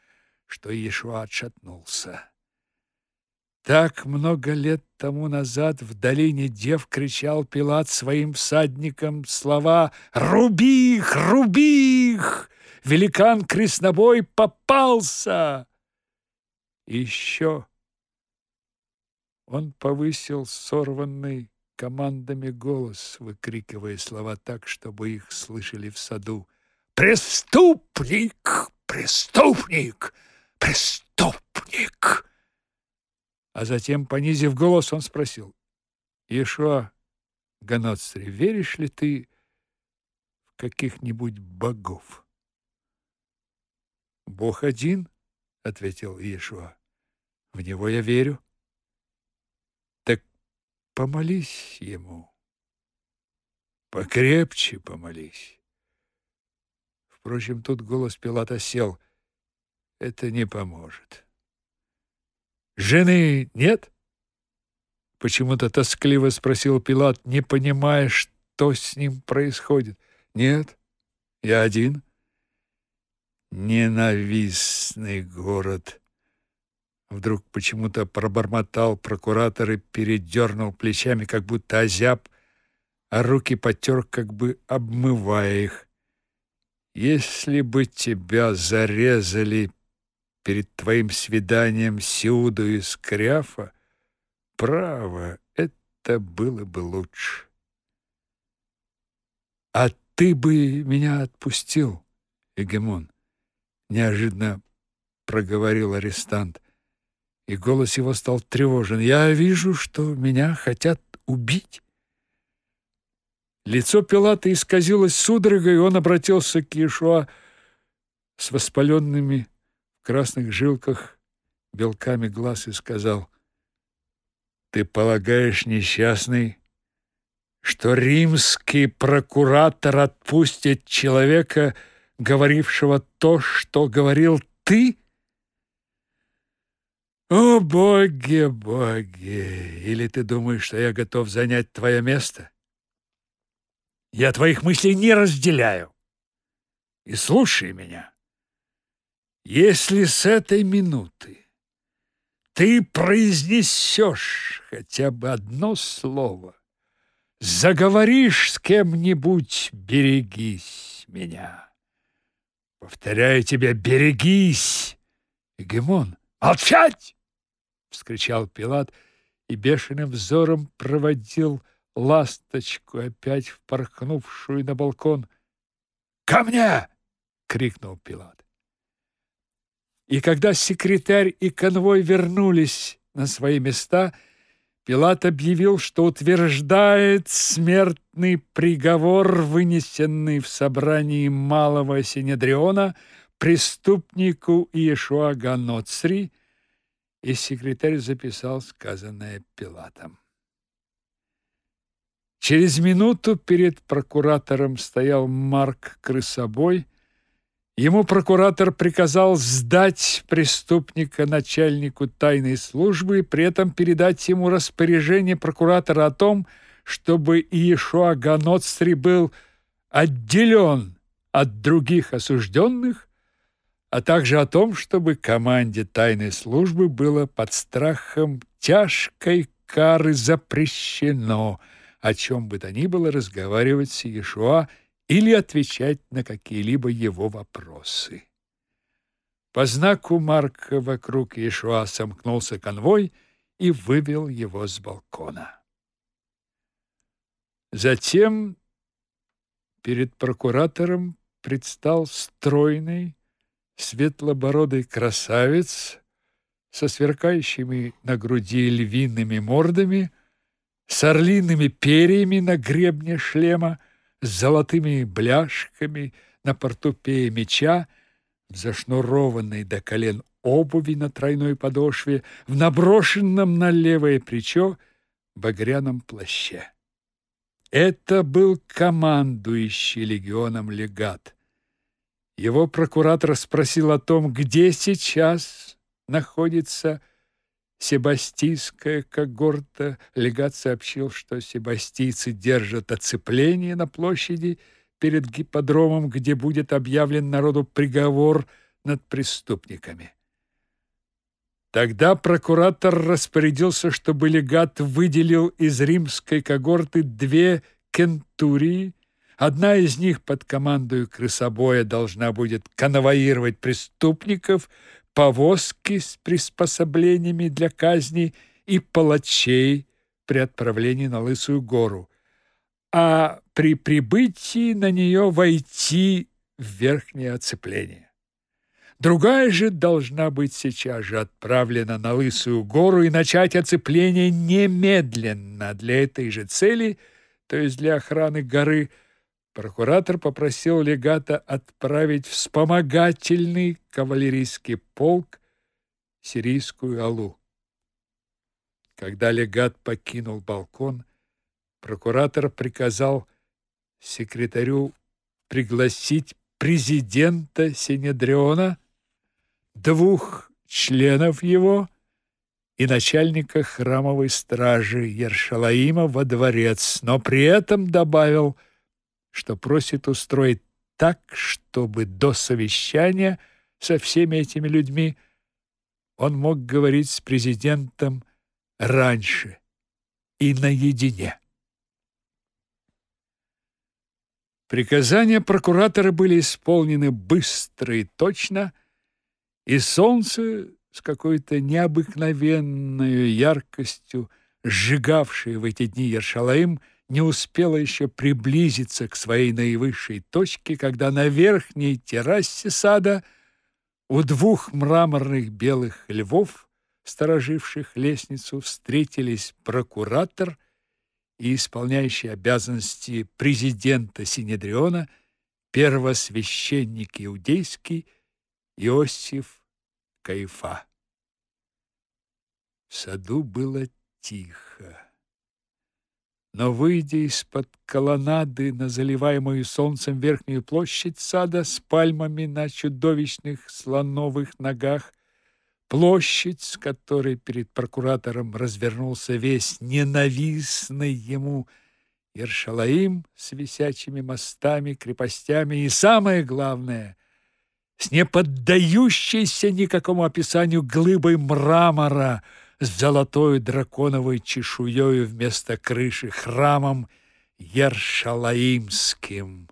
Speaker 1: что Иешуа отшатнулся. Так много лет тому назад в долине дев кричал Пилат своим всадникам слова «Руби их! Руби их! Великан-краснобой попался!» еще он повысил сорванный командами голос, выкрикивая слова так, чтобы их слышали в саду. «Преступник! Преступник! Преступник!» А затем, понизив голос, он спросил, «Иешуа Ганоцри, веришь ли ты в каких-нибудь богов?» «Бог один», — ответил Иешуа. «В него я верю». «Так помолись ему, покрепче помолись. Впрочем, тут голос Пилата сел. Это не поможет. Жены нет? Почему-то тоскливо спросил Пилат, не понимая, что с ним происходит. Нет, я один. Ненавистный город. Вдруг почему-то пробормотал прокуратор и передернул плечами, как будто озяб, а руки потер, как бы обмывая их. Если бы тебя зарезали перед твоим свиданием Сиуду и Скряфа, право, это было бы лучше. А ты бы меня отпустил, Егемон, неожиданно проговорил арестант, и голос его стал тревожен. Я вижу, что меня хотят убить. Лицо Пилата исказилось судорогой, и он обратился к Иешуа с воспаленными красных жилках белками глаз и сказал, «Ты полагаешь, несчастный, что римский прокуратор отпустит человека, говорившего то, что говорил ты?» «О, боги, боги! Или ты думаешь, что я готов занять твое место?» «Я твоих мыслей не разделяю. И слушай меня. Если с этой минуты ты произнесешь хотя бы одно слово, заговоришь с кем-нибудь, берегись меня. Повторяю тебе, берегись, Гемон. Молчать! вскричал Пилат и бешеным взором проводил ласточку, опять впорхнувшую на балкон. «Ко мне!» — крикнул Пилат. И когда секретарь и конвой вернулись на свои места, Пилат объявил, что утверждает смертный приговор, вынесенный в собрании Малого Синедриона преступнику Иешуа Ганоцри, и секретарь записал сказанное Пилатом. Через минуту перед прокуратором стоял Марк Крысобой, Ему прокуратор приказал сдать преступника начальнику тайной службы и при этом передать ему распоряжение прокуратора о том, чтобы Иешуа Ганоцри был отделен от других осужденных, а также о том, чтобы команде тайной службы было под страхом тяжкой кары запрещено о чем бы то ни было разговаривать с Иешуа или отвечать на какие-либо его вопросы. По знаку Марка вокруг Иешуа сомкнулся конвой и вывел его с балкона. Затем перед прокуратором предстал стройный, светлобородый красавец со сверкающими на груди львиными мордами, с орлиными перьями на гребне шлема, с золотыми бляшками на портупее меча, в зашнурованной до колен обуви на тройной подошве, в наброшенном на левое плечо багряном плаще. Это был командующий легионом легат. Его прокуратор спросил о том, где сейчас находится Себастийская когорта легат сообщил, что себастийцы держат оцепление на площади перед гипподромом, где будет объявлен народу приговор над преступниками. Тогда прокуратор распорядился, чтобы легат выделил из римской когорты две кентурии. Одна из них под командой крысобоя должна будет конвоировать преступников – повозки с приспособлениями для казни и палачей при отправлении на Лысую гору, а при прибытии на нее войти в верхнее оцепление. Другая же должна быть сейчас же отправлена на Лысую гору и начать оцепление немедленно для этой же цели, то есть для охраны горы, Прокуратор попросил легата отправить вспомогательный кавалерийский полк сирийскую Алу. Когда легат покинул балкон, прокуратор приказал секретарю пригласить президента Синедриона, двух членов его и начальника храмовой стражи Ершалаима во дворец, но при этом добавил, что просит устроить так, чтобы до совещания со всеми этими людьми он мог говорить с президентом раньше и наедине. Приказания прокуратора были исполнены быстро и точно, и солнце с какой-то необыкновенной яркостью, сжигавшее в эти дни Ершалаим, не успело еще приблизиться к своей наивысшей точке, когда на верхней террасе сада у двух мраморных белых львов, стороживших лестницу, встретились прокуратор и исполняющий обязанности президента Синедриона, первосвященник иудейский Иосиф Каифа. В саду было тихо. Но, выйдя из-под колоннады на заливаемую солнцем верхнюю площадь сада с пальмами на чудовищных слоновых ногах, площадь, с которой перед прокуратором развернулся весь ненавистный ему Ершалаим с висячими мостами, крепостями и, самое главное, с неподдающейся никакому описанию глыбой мрамора – с золотой драконовой чешуей вместо крыши храмом Ершалаимским.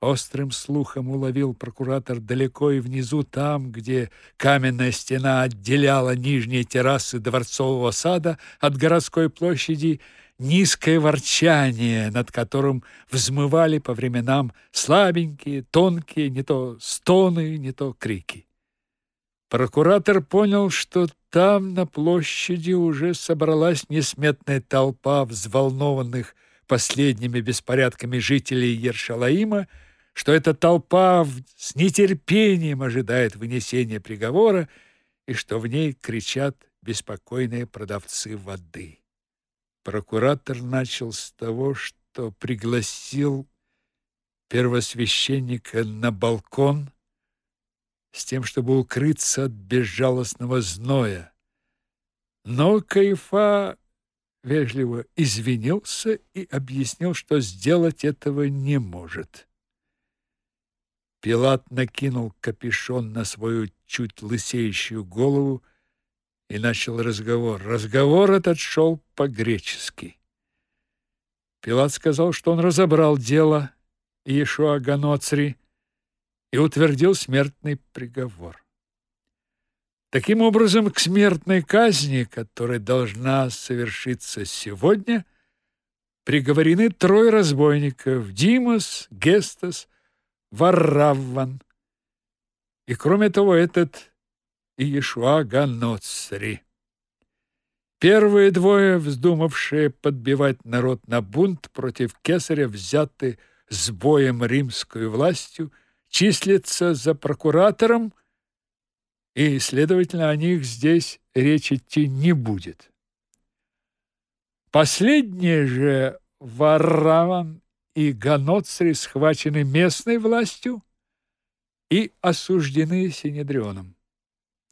Speaker 1: Острым слухом уловил прокуратор далеко и внизу, там, где каменная стена отделяла нижние террасы дворцового сада от городской площади, низкое ворчание, над которым взмывали по временам слабенькие, тонкие, не то стоны, не то крики. Прокуратор понял, что там на площади уже собралась несметная толпа взволнованных последними беспорядками жителей Ершалаима, что эта толпа с нетерпением ожидает вынесения приговора и что в ней кричат беспокойные продавцы воды. Прокуратор начал с того, что пригласил первосвященника на балкон с тем, чтобы укрыться от безжалостного зноя. Но Кайфа вежливо извинился и объяснил, что сделать этого не может. Пилат накинул капюшон на свою чуть лысеющую голову и начал разговор. Разговор этот шел по-гречески. Пилат сказал, что он разобрал дело Иешуа Ганоцри и утвердил смертный приговор. Таким образом, к смертной казни, которая должна совершиться сегодня, приговорены трое разбойников: Димас, Гестас, Варравван. И кроме того, этот Иешуа Ганоцри. Первые двое, вздумавшие подбивать народ на бунт против кесаря, взяты с боем римской властью – числится за прокуратором, и, следовательно, о них здесь речь идти не будет. Последние же Варраван и Ганоцри схвачены местной властью и осуждены Синедрионом.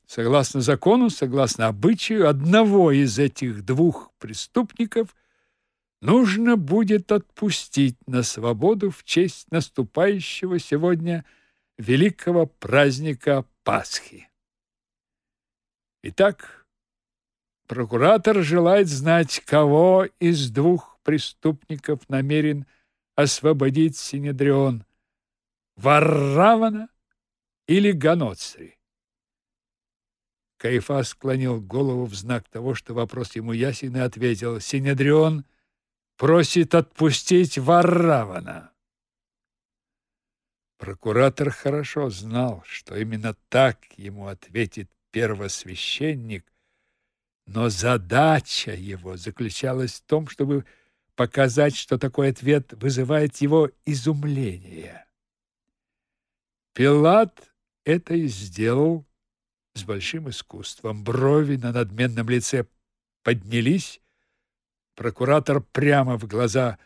Speaker 1: Согласно закону, согласно обычаю, одного из этих двух преступников нужно будет отпустить на свободу в честь наступающего сегодня великого праздника Пасхи. Итак, прокуратор желает знать, кого из двух преступников намерен освободить Синедрион: Варравана или Ганоцри. Каифас склонил голову в знак того, что вопрос ему ясен, и ответил: Синедрион просит отпустить Варравана. Прокуратор хорошо знал, что именно так ему ответит первосвященник, но задача его заключалась в том, чтобы показать, что такой ответ вызывает его изумление. Пилат это и сделал с большим искусством. Брови на надменном лице поднялись, Прокуратор прямо в глаза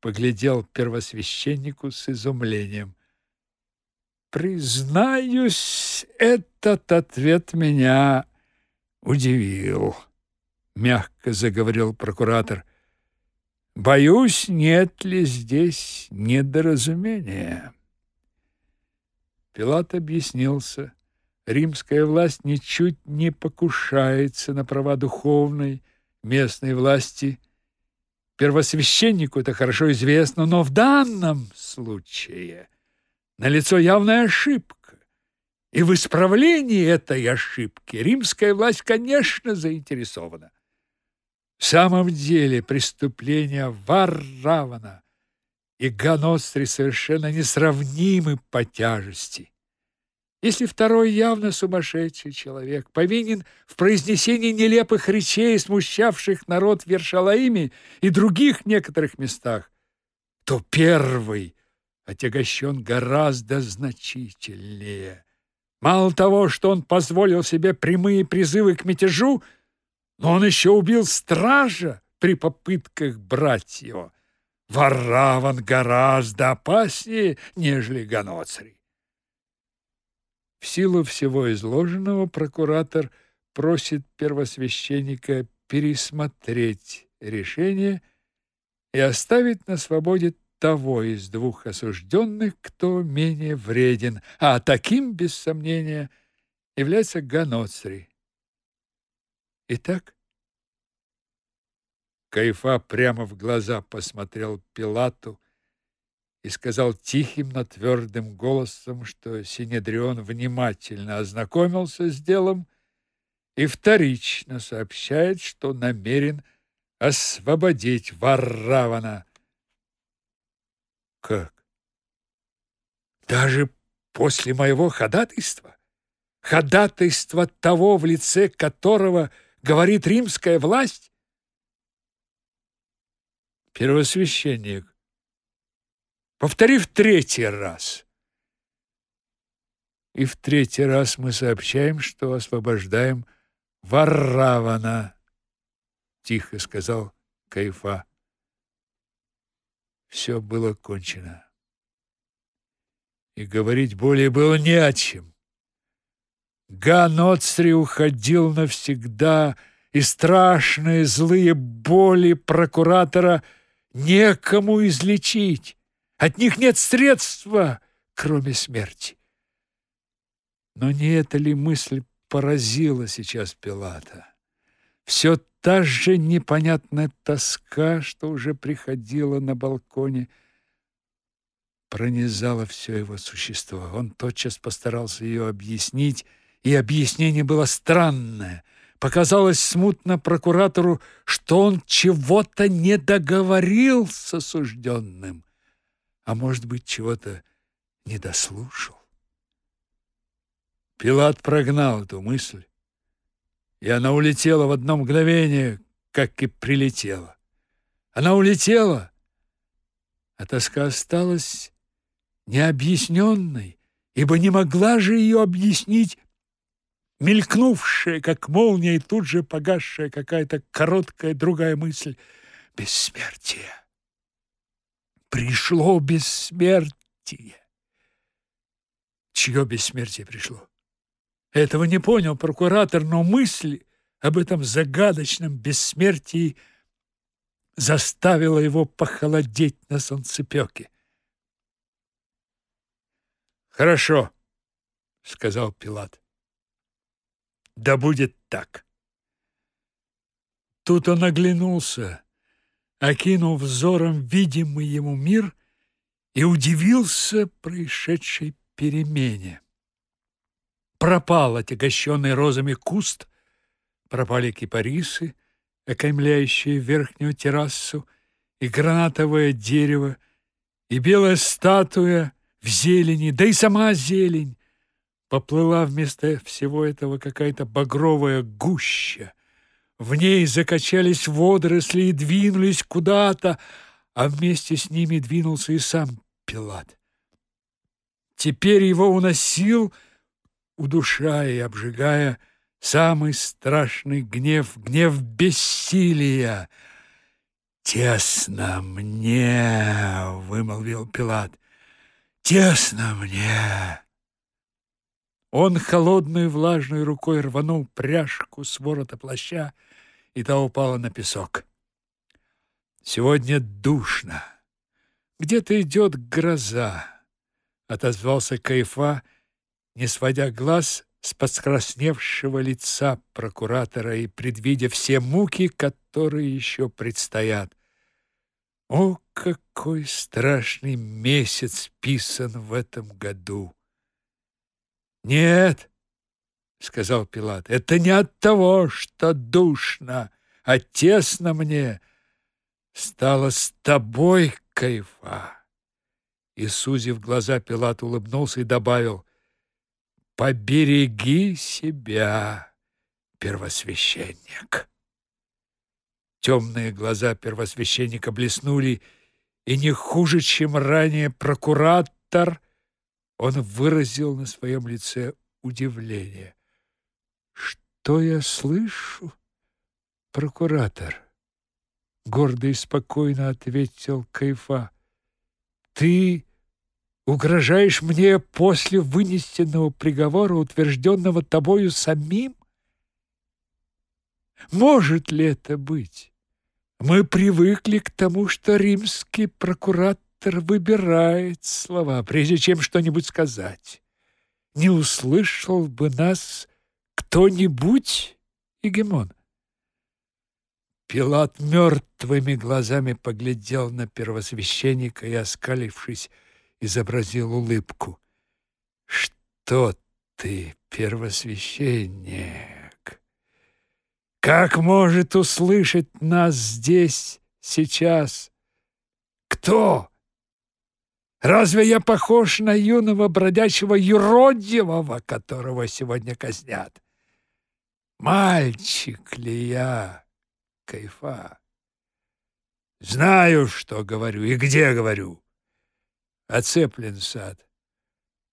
Speaker 1: поглядел первосвященнику с изумлением. признаюсь, этот ответ меня удивил, мягко заговорил прокуратор. Боюсь, нет ли здесь недоразумения. Пилат объяснился. Римская власть ничуть не покушается на права духовной местной власти. Первосвященнику это хорошо известно, но в данном случае налицо явная ошибка. И в исправлении этой ошибки римская власть, конечно, заинтересована. В самом деле преступления Варравана и Ганостри совершенно несравнимы по тяжести. Если второй явно сумасшедший человек повинен в произнесении нелепых речей, смущавших народ в Вершалаиме и других некоторых местах, то первый отягощен гораздо значительнее. Мало того, что он позволил себе прямые призывы к мятежу, но он еще убил стража при попытках брать его. Вараван гораздо опаснее, нежели Ганоцри. В силу всего изложенного прокуратор просит первосвященника пересмотреть решение и оставить на свободе того из двух осужденных, кто менее вреден, а таким, без сомнения, является Ганоцри. Итак, Кайфа прямо в глаза посмотрел Пилату и сказал тихим, но твердым голосом, что Синедрион внимательно ознакомился с делом и вторично сообщает, что намерен освободить Варравана. Как? Даже после моего ходатайства? Ходатайства того, в лице которого говорит римская власть? Первосвященник, повтори в третий раз. И в третий раз мы сообщаем, что освобождаем Варравана, тихо сказал Кайфа. Все было кончено. И говорить более было не о чем. Ганоцри уходил навсегда, и страшные злые боли прокуратора некому излечить. От них нет средства, кроме смерти. Но не эта ли мысль поразила сейчас Пилата? Все та же непонятная тоска, что уже приходила на балконе, пронизала все его существо. Он тотчас постарался ее объяснить, и объяснение было странное. Показалось смутно прокуратору, что он чего-то не договорил с осужденным а может быть, чего-то не дослушал. Пилат прогнал эту мысль, и она улетела в одно мгновение, как и прилетела. Она улетела, а тоска осталась необъясненной, ибо не могла же ее объяснить мелькнувшая, как молния, и тут же погасшая какая-то короткая другая мысль — бессмертие пришло бессмертие. Чье бессмертие пришло? Этого не понял прокуратор, но мысли об этом загадочном бессмертии заставила его похолодеть на солнцепёке. «Хорошо», — сказал Пилат. «Да будет так». Тут он оглянулся окинул взором видимый ему мир и удивился происшедшей перемене. Пропал отягощенный розами куст, пропали кипарисы, окаймляющие верхнюю террасу, и гранатовое дерево, и белая статуя в зелени, да и сама зелень. Поплыла вместо всего этого какая-то багровая гуща, в ней закачались водоросли и двинулись куда-то, а вместе с ними двинулся и сам Пилат. Теперь его уносил, удушая и обжигая, самый страшный гнев, гнев бессилия. «Тесно мне!» — вымолвил Пилат. «Тесно мне!» Он холодной влажной рукой рванул пряжку с ворота плаща, и та упала на песок. Сегодня душно. Где-то идет гроза, отозвался Кайфа, не сводя глаз с подкрасневшего лица прокуратора и предвидя все муки, которые еще предстоят. О, какой страшный месяц писан в этом году! Нет, сказал Пилат, это не от того, что душно, а тесно мне стало с тобой, Кайфа. И, сузив глаза, Пилат улыбнулся и добавил, «Побереги себя, первосвященник». Темные глаза первосвященника блеснули, и не хуже, чем ранее прокуратор, он выразил на своем лице удивление. «Что я слышу, прокуратор?» Гордо и спокойно ответил Кайфа. «Ты угрожаешь мне после вынесенного приговора, утвержденного тобою самим? Может ли это быть? Мы привыкли к тому, что римский прокуратор выбирает слова, прежде чем что-нибудь сказать. Не услышал бы нас кто-нибудь, Егемон? Пилат мертвыми глазами поглядел на первосвященника и, оскалившись, изобразил улыбку. «Что ты, первосвященник? Как может услышать нас здесь, сейчас? Кто? Разве я похож на юного бродячего юродивого, которого сегодня казнят? Мальчик ли я, Кайфа? Знаю, что говорю и где говорю. Оцеплен сад,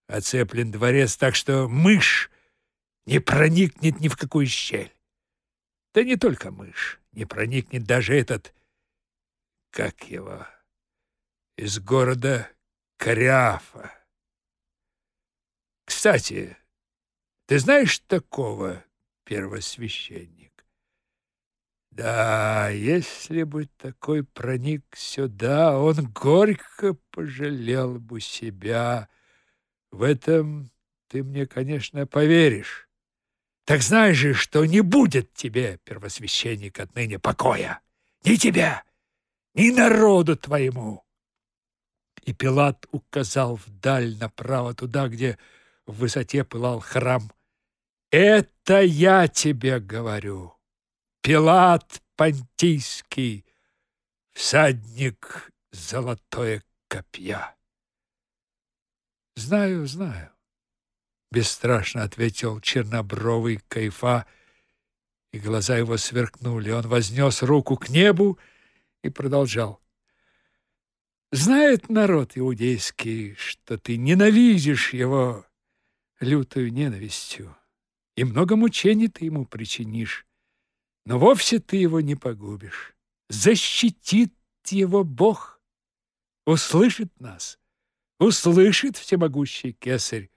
Speaker 1: оцеплен дворец, так что мышь не проникнет ни в какую щель. Да не только мышь, не проникнет даже этот, как его, из города Коряфа. Кстати, ты знаешь такого первосвященника? Да, если бы такой проник сюда, он горько пожалел бы себя. В этом ты мне, конечно, поверишь. Так знаешь же, что не будет тебе, первосвященник, отныне покоя. Ни тебе, ни народу твоему. И Пилат указал вдаль направо туда, где в высоте пылал храм. Это я тебе говорю. Пилат Понтийский, всадник золотое копья. Знаю, знаю, бесстрашно ответил чернобровый Кайфа, и глаза его сверкнули. Он вознес руку к небу и продолжал. Знает народ иудейский, что ты ненавидишь его лютою ненавистью, и много мучений ты ему причинишь. Но вовсе ты его не погубишь. Защитит его Бог. Услышит нас. Услышит всемогущий кесарь.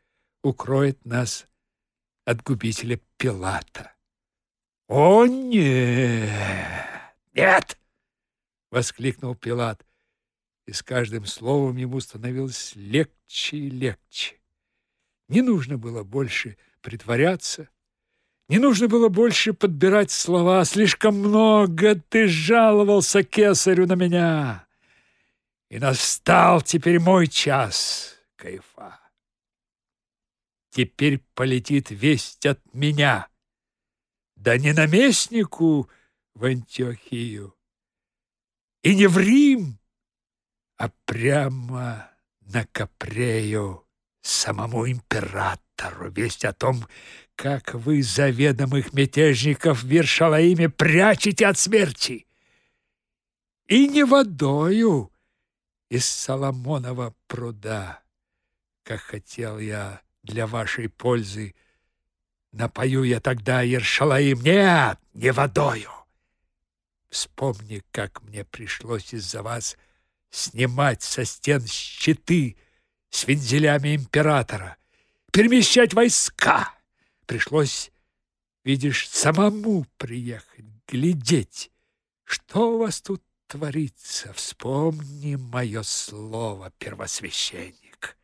Speaker 1: Укроет нас от губителя Пилата. О, нет! Нет! Воскликнул Пилат. И с каждым словом ему становилось легче и легче. Не нужно было больше притворяться, не нужно было больше подбирать слова. Слишком много ты жаловался кесарю на меня. И настал теперь мой час, Кайфа. Теперь полетит весть от меня. Да не наместнику в Антиохию и не в Рим, а прямо на Капрею самому императору весть о том, как вы заведомых мятежников в Вершалаиме прячете от смерти. И не водою из Соломонова пруда, как хотел я для вашей пользы, напою я тогда Ершалаим. Нет, не водою. Вспомни, как мне пришлось из-за вас снимать со стен щиты с вензелями императора, перемещать войска. Пришлось, видишь, самому приехать, глядеть, что у вас тут творится. Вспомни мое слово, первосвященник.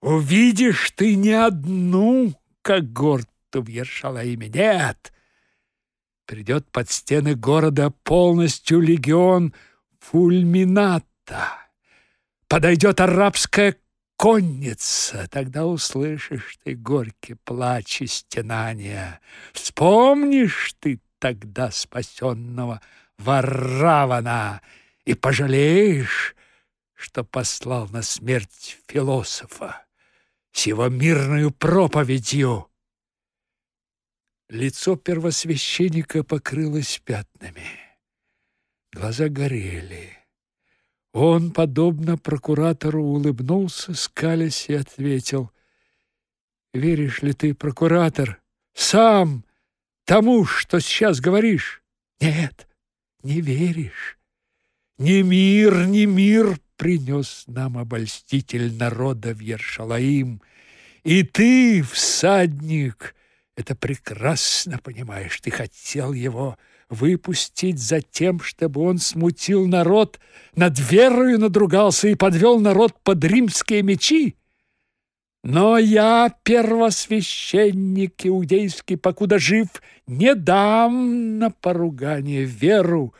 Speaker 1: Увидишь ты не одну когорту в Ершалаиме, нет. Придет под стены города полностью легион фульмината. Подойдет арабская конница, тогда услышишь ты горький плач и стенания. Вспомнишь ты тогда спасенного Варавана и пожалеешь, что послал на смерть философа с его мирную проповедью. Лицо первосвященника покрылось пятнами. Глаза горели. Он, подобно прокуратору, улыбнулся, скалясь и ответил: "Веришь ли ты, прокуратор, сам тому, что сейчас говоришь?" "Нет, не веришь. Не мир, не мир принес нам обольститель народа в Ершалаим, и ты, всадник, это прекрасно понимаешь. Ты хотел его выпустить за тем, чтобы он смутил народ, над верою надругался и подвел народ под римские мечи. Но я, первосвященник иудейский, покуда жив, не дам на поругание веру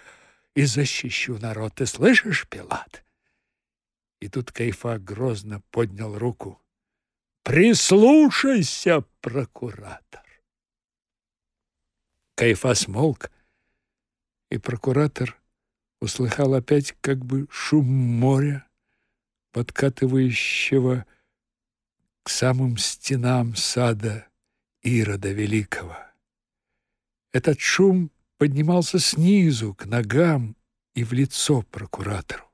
Speaker 1: и защищу народ. Ты слышишь, Пилат? И тут Кайфа грозно поднял руку. Прислушайся, прокуратор. Кайфа смолк, и прокуратор услыхал опять как бы шум моря, подкатывающего к самым стенам сада Ирода Великого. Этот шум поднимался снизу, к ногам и в лицо прокуратору.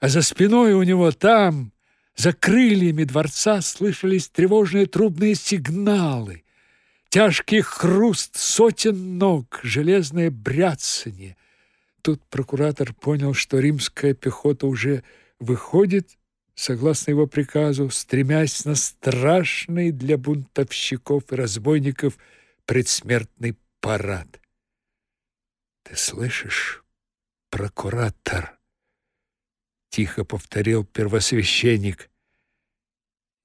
Speaker 1: А за спиной у него там, за крыльями дворца, слышались тревожные трубные сигналы, тяжкий хруст сотен ног, железное бряцанье. Тут прокуратор понял, что римская пехота уже выходит согласно его приказу, стремясь на страшный для бунтовщиков и разбойников предсмертный парад. Ты слышишь, прокуратор? тихо повторил первосвященник.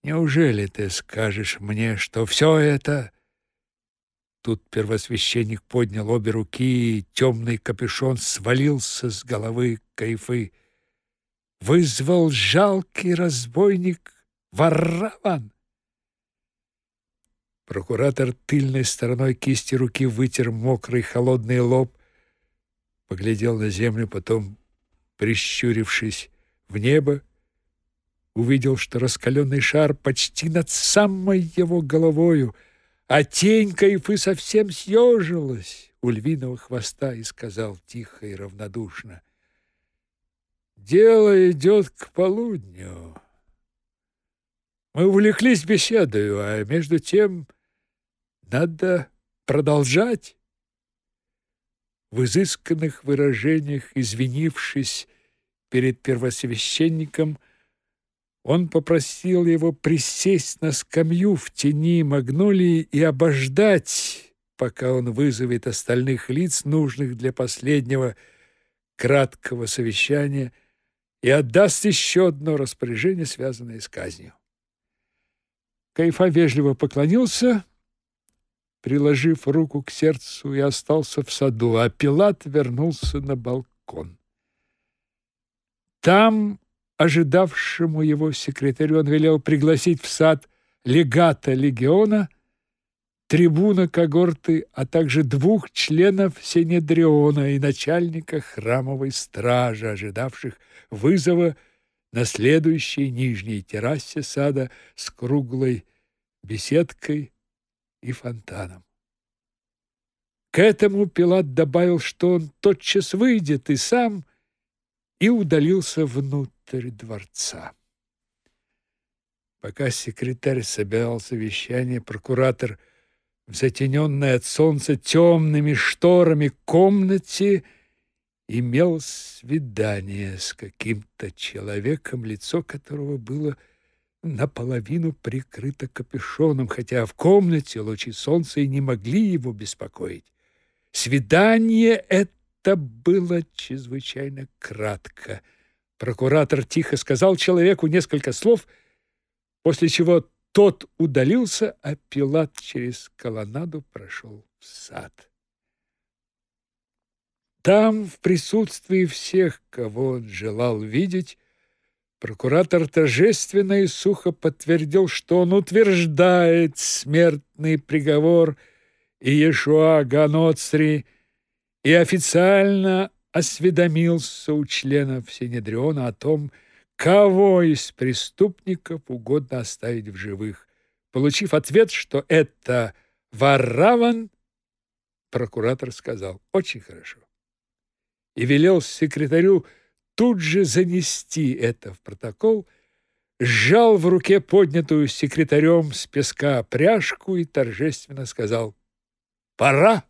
Speaker 1: Неужели ты скажешь мне, что все это Тут первосвященник поднял обе руки, и темный капюшон свалился с головы Кайфы вызвал жалкий разбойник Варраван. Прокуратор тыльной стороной кисти руки вытер мокрый холодный лоб, поглядел на землю, потом, прищурившись в небо, увидел, что раскаленный шар почти над самой его головою, а тень Кайфы совсем съежилась у львиного хвоста и сказал тихо и равнодушно: Дело идет к полудню. Мы увлеклись беседой, а между тем надо продолжать. В изысканных выражениях, извинившись перед первосвященником, он попросил его присесть на скамью в тени магнолии и обождать, пока он вызовет остальных лиц, нужных для последнего краткого совещания – и отдаст еще одно распоряжение, связанное с казнью. Кайфа вежливо поклонился, приложив руку к сердцу, и остался в саду, а Пилат вернулся на балкон. Там, ожидавшему его секретарю, он велел пригласить в сад легата легиона, трибуна когорты, а также двух членов Синедриона и начальника храмовой стражи, ожидавших вызова на следующей нижней террасе сада с круглой беседкой и фонтаном. К этому Пилат добавил, что он тотчас выйдет и сам, и удалился внутрь дворца. Пока секретарь собирал совещание, прокуратор в затененной от солнца темными шторами комнате имел свидание с каким-то человеком, лицо которого было наполовину прикрыто капюшоном, хотя в комнате лучи солнца и не могли его беспокоить. Свидание это было чрезвычайно кратко. Прокуратор тихо сказал человеку несколько слов, после чего тот удалился, а Пилат через колоннаду прошел в сад. Там, в присутствии всех, кого он желал видеть, прокуратор торжественно и сухо подтвердил, что он утверждает смертный приговор Иешуа Ганоцри и официально осведомился у членов Синедриона о том, кого из преступников угодно оставить в живых. Получив ответ, что это Вараван, прокуратор сказал «Очень хорошо» и велел секретарю тут же занести это в протокол, сжал в руке поднятую секретарем с песка пряжку и торжественно сказал «Пора!».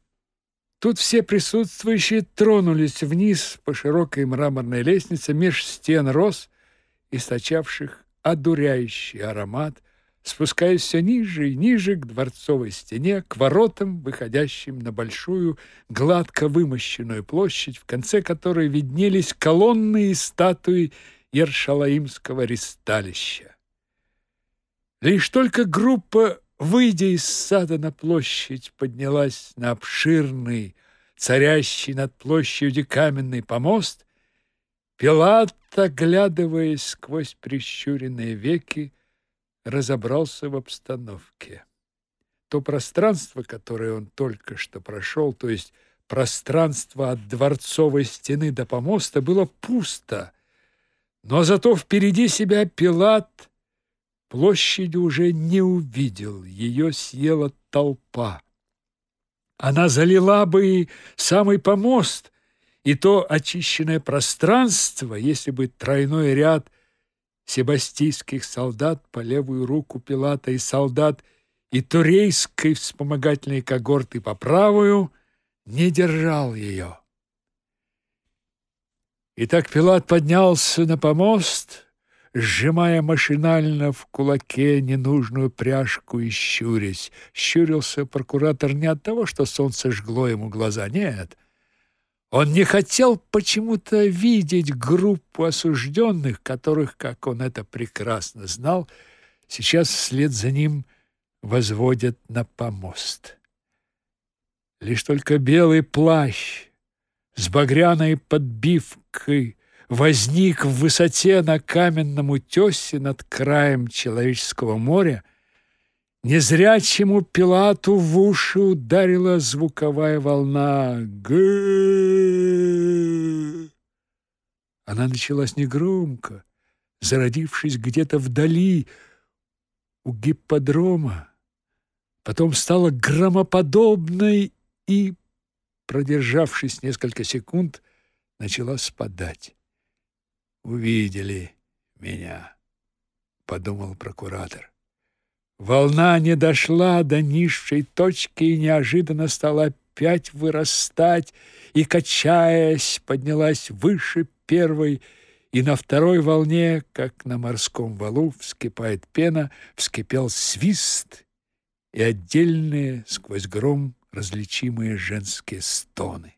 Speaker 1: Тут все присутствующие тронулись вниз по широкой мраморной лестнице меж стен роз, источавших одуряющий аромат, спускаясь все ниже и ниже к дворцовой стене, к воротам, выходящим на большую, гладко вымощенную площадь, в конце которой виднелись колонны и статуи Ершалаимского ристалища. Лишь только группа, выйдя из сада на площадь, поднялась на обширный, царящий над площадью каменный помост, Пилат, оглядываясь сквозь прищуренные веки, разобрался в обстановке. То пространство, которое он только что прошел, то есть пространство от дворцовой стены до помоста, было пусто, но зато впереди себя Пилат площади уже не увидел, ее съела толпа. Она залила бы и самый помост, и то очищенное пространство, если бы тройной ряд себастийских солдат по левую руку Пилата и солдат и турейской вспомогательной когорты по правую не держал ее. Итак, Пилат поднялся на помост, сжимая машинально в кулаке ненужную пряжку и щурясь. Щурился прокуратор не от того, что солнце жгло ему глаза, нет — он не хотел почему-то видеть группу осужденных, которых, как он это прекрасно знал, сейчас вслед за ним возводят на помост. Лишь только белый плащ с багряной подбивкой возник в высоте на каменном утесе над краем человеческого моря, Незрячему Пилату в уши ударила звуковая волна. Г. Она началась негромко, зародившись где-то вдали у гипподрома. Потом стала громоподобной и, продержавшись несколько секунд, начала спадать. «Увидели меня», — подумал прокуратор. Волна не дошла до низшей точки и неожиданно стала опять вырастать и, качаясь, поднялась выше первой, и на второй волне, как на морском валу, вскипает пена, вскипел свист и отдельные сквозь гром различимые женские стоны.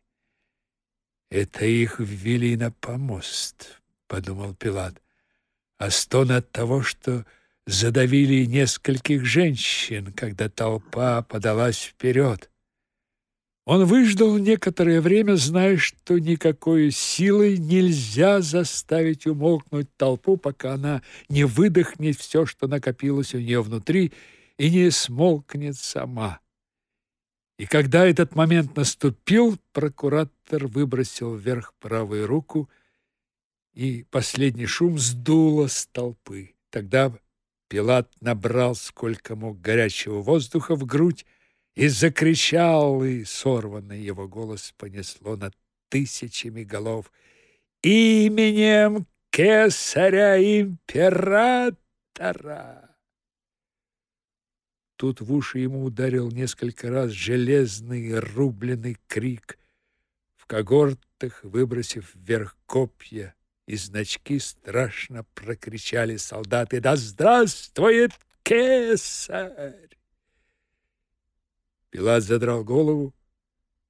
Speaker 1: «Это их ввели на помост», — подумал Пилат, — «а стон от того, что...» задавили нескольких женщин, когда толпа подалась вперед. Он выждал некоторое время, зная, что никакой силой нельзя заставить умолкнуть толпу, пока она не выдохнет все, что накопилось у нее внутри, и не смолкнет сама. И когда этот момент наступил, прокуратор выбросил вверх правую руку, и последний шум сдуло с толпы. Тогда Пилат набрал сколько мог горячего воздуха в грудь и закричал, и сорванный его голос понесло над тысячами голов именем кесаря-императора. Тут в уши ему ударил несколько раз железный рубленый крик. В когортах, выбросив вверх копья и значки страшно прокричали солдаты «Да здравствует кесарь!» Пилат задрал голову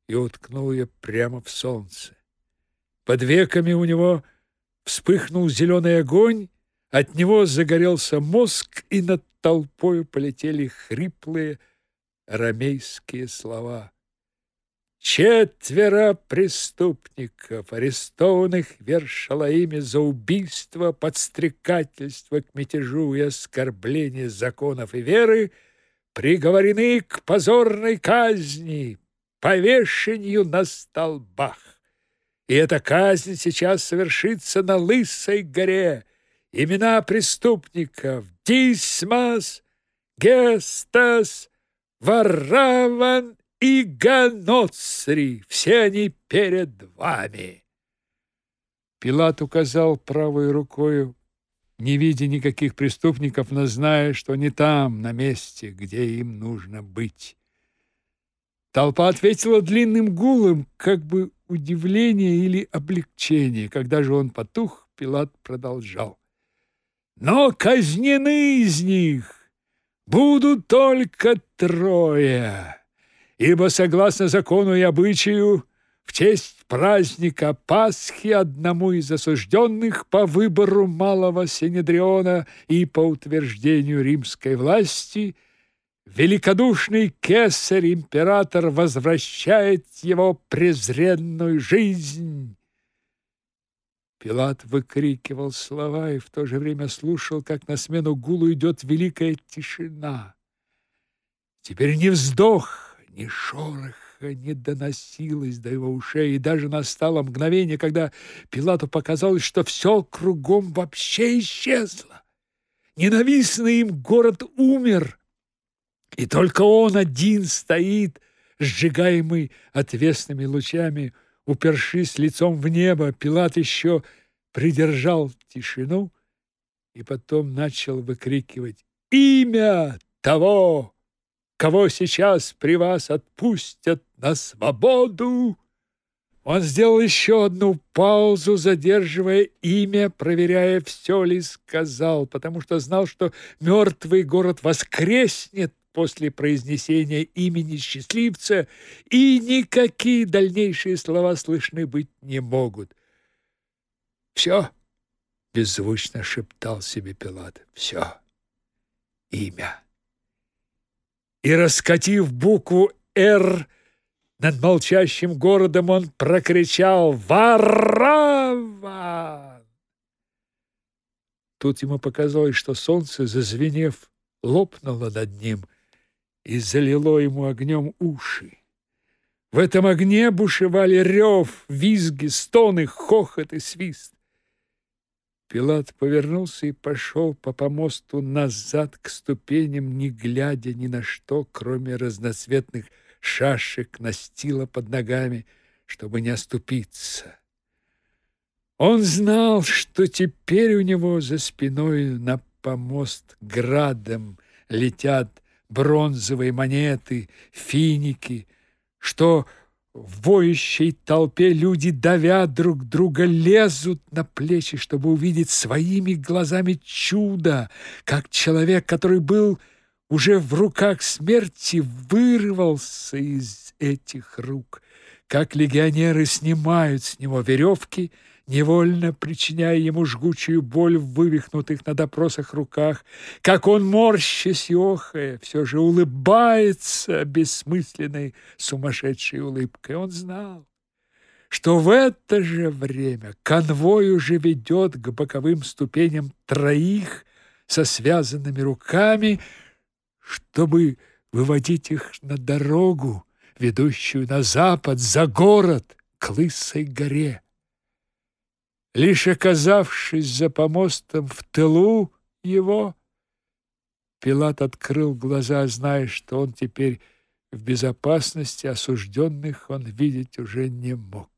Speaker 1: и уткнул ее прямо в солнце. Под веками у него вспыхнул зеленый огонь, от него загорелся мозг, и над толпою полетели хриплые арамейские слова. Четверо преступников, арестованных Вершалаиме за убийство, подстрекательство к мятежу и оскорбление законов и веры, приговорены к позорной казни, повешению на столбах. И эта казнь сейчас совершится на Лысой горе. Имена преступников Дисмас, Гестас, Вараван и Ганоцри. Все они перед вами. Пилат указал правой рукою, не видя никаких преступников, но зная, что не там, на месте, где им нужно быть. Толпа ответила длинным гулом, как бы удивление или облегчение. Когда же он потух, Пилат продолжал. «Но казнены из них будут только трое, ибо, согласно закону и обычаю, в честь праздника Пасхи одному из осужденных по выбору малого Синедриона и по утверждению римской власти – великодушный кесарь-император возвращает его презренную жизнь. Пилат выкрикивал слова и в то же время слушал, как на смену гулу идет великая тишина. Теперь ни вздох, ни шороха не доносилось до его ушей, и даже настало мгновение, когда Пилату показалось, что все кругом вообще исчезло. Ненавистный им город умер, и только он один стоит, сжигаемый отвесными лучами, упершись лицом в небо. Пилат еще придержал тишину и потом начал выкрикивать «Имя того, кого сейчас при вас отпустят на свободу!» Он сделал еще одну паузу, задерживая имя, проверяя, все ли сказал, потому что знал, что мертвый город воскреснет после произнесения имени счастливца, и никакие дальнейшие слова слышны быть не могут. «Все!» — беззвучно шептал себе Пилат. «Все! Имя!» И, раскатив букву «Р», над молчащим городом он прокричал «Варава!». Тут ему показалось, что солнце, зазвенев, лопнуло над ним — и залило ему огнем уши. В этом огне бушевали рев, визги, стоны, хохот и свист. Пилат повернулся и пошел по помосту назад к ступеням, не глядя ни на что, кроме разноцветных шашек настила под ногами, чтобы не оступиться. Он знал, что теперь у него за спиной на помост градом летят бронзовые монеты, финики, что в воющей толпе люди, давя друг друга, лезут на плечи, чтобы увидеть своими глазами чудо, как человек, который был уже в руках смерти, вырвался из этих рук, как легионеры снимают с него веревки невольно причиняя ему жгучую боль в вывихнутых на допросах руках, как он, морщась и охая, все же улыбается бессмысленной сумасшедшей улыбкой. Он знал, что в это же время конвой уже ведет к боковым ступеням троих со связанными руками, чтобы выводить их на дорогу, ведущую на запад, за город, к Лысой горе. Лишь оказавшись за помостом в тылу его, Пилат открыл глаза, зная, что он теперь в безопасности, осужденных он видеть уже не мог.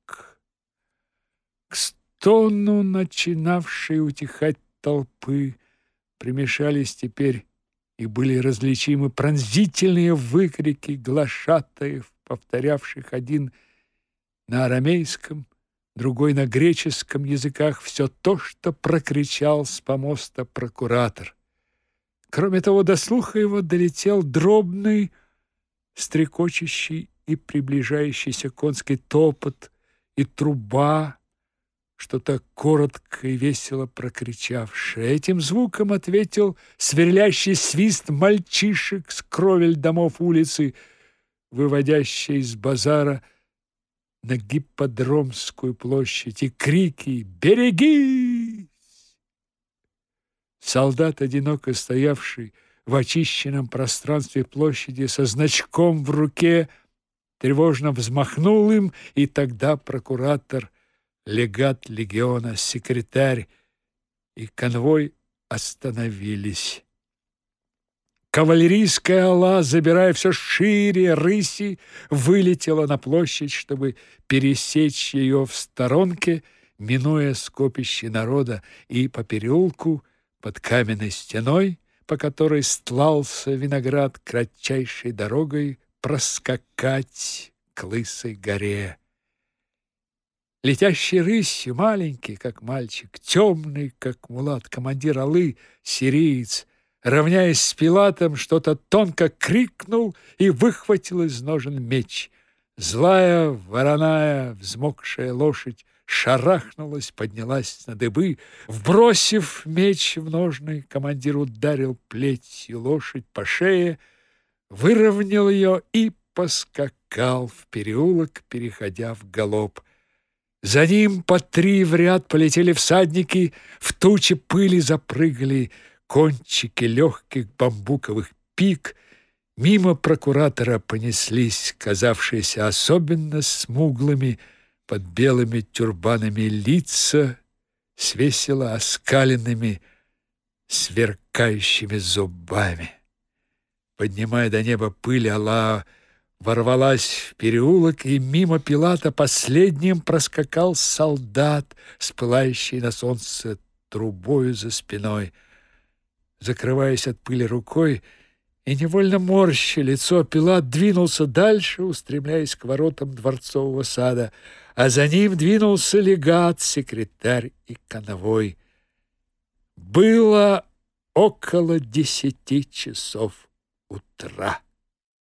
Speaker 1: К стону начинавшей утихать толпы примешались теперь и были различимы пронзительные выкрики глашатаев, повторявших один на арамейском, другой на греческом языках все то, что прокричал с помоста прокуратор. Кроме того, до слуха его долетел дробный, стрекочущий и приближающийся конский топот и труба, что-то коротко и весело прокричавшее. Этим звуком ответил сверлящий свист мальчишек с кровель домов улицы, выводящий из базара на гипподромскую площадь, и крики «Берегись!». Солдат, одиноко стоявший в очищенном пространстве площади со значком в руке, тревожно взмахнул им, и тогда прокуратор – легат легиона, секретарь и конвой остановились. Кавалерийская ала, забирая все шире рыси, вылетела на площадь, чтобы пересечь ее в сторонке, минуя скопище народа и по переулку под каменной стеной, по которой стлался виноград кратчайшей дорогой проскакать к лысой горе. Летящий рысью, маленький, как мальчик, темный, как мулат, командир Алы, сириец, равняясь с Пилатом, что-то тонко крикнул и выхватил из ножен меч. Злая, вороная, взмокшая лошадь шарахнулась, поднялась на дыбы. Вбросив меч в ножны, командир ударил плетью лошадь по шее, выровнял ее и поскакал в переулок, переходя в галоп. За ним по три в ряд полетели всадники, в тучи пыли запрыгали кончики легких бамбуковых пик. Мимо прокуратора понеслись, казавшиеся особенно смуглыми, под белыми тюрбанами лица с весело оскаленными, сверкающими зубами. Поднимая до неба пыль, Аллах ворвалась в переулок, и мимо Пилата последним проскакал солдат с пылающей на солнце трубою за спиной. Закрываясь от пыли рукой и невольно морща лицо, Пилат двинулся дальше, устремляясь к воротам дворцового сада, а за ним двинулся легат, секретарь и коновой. Было около десяти часов утра.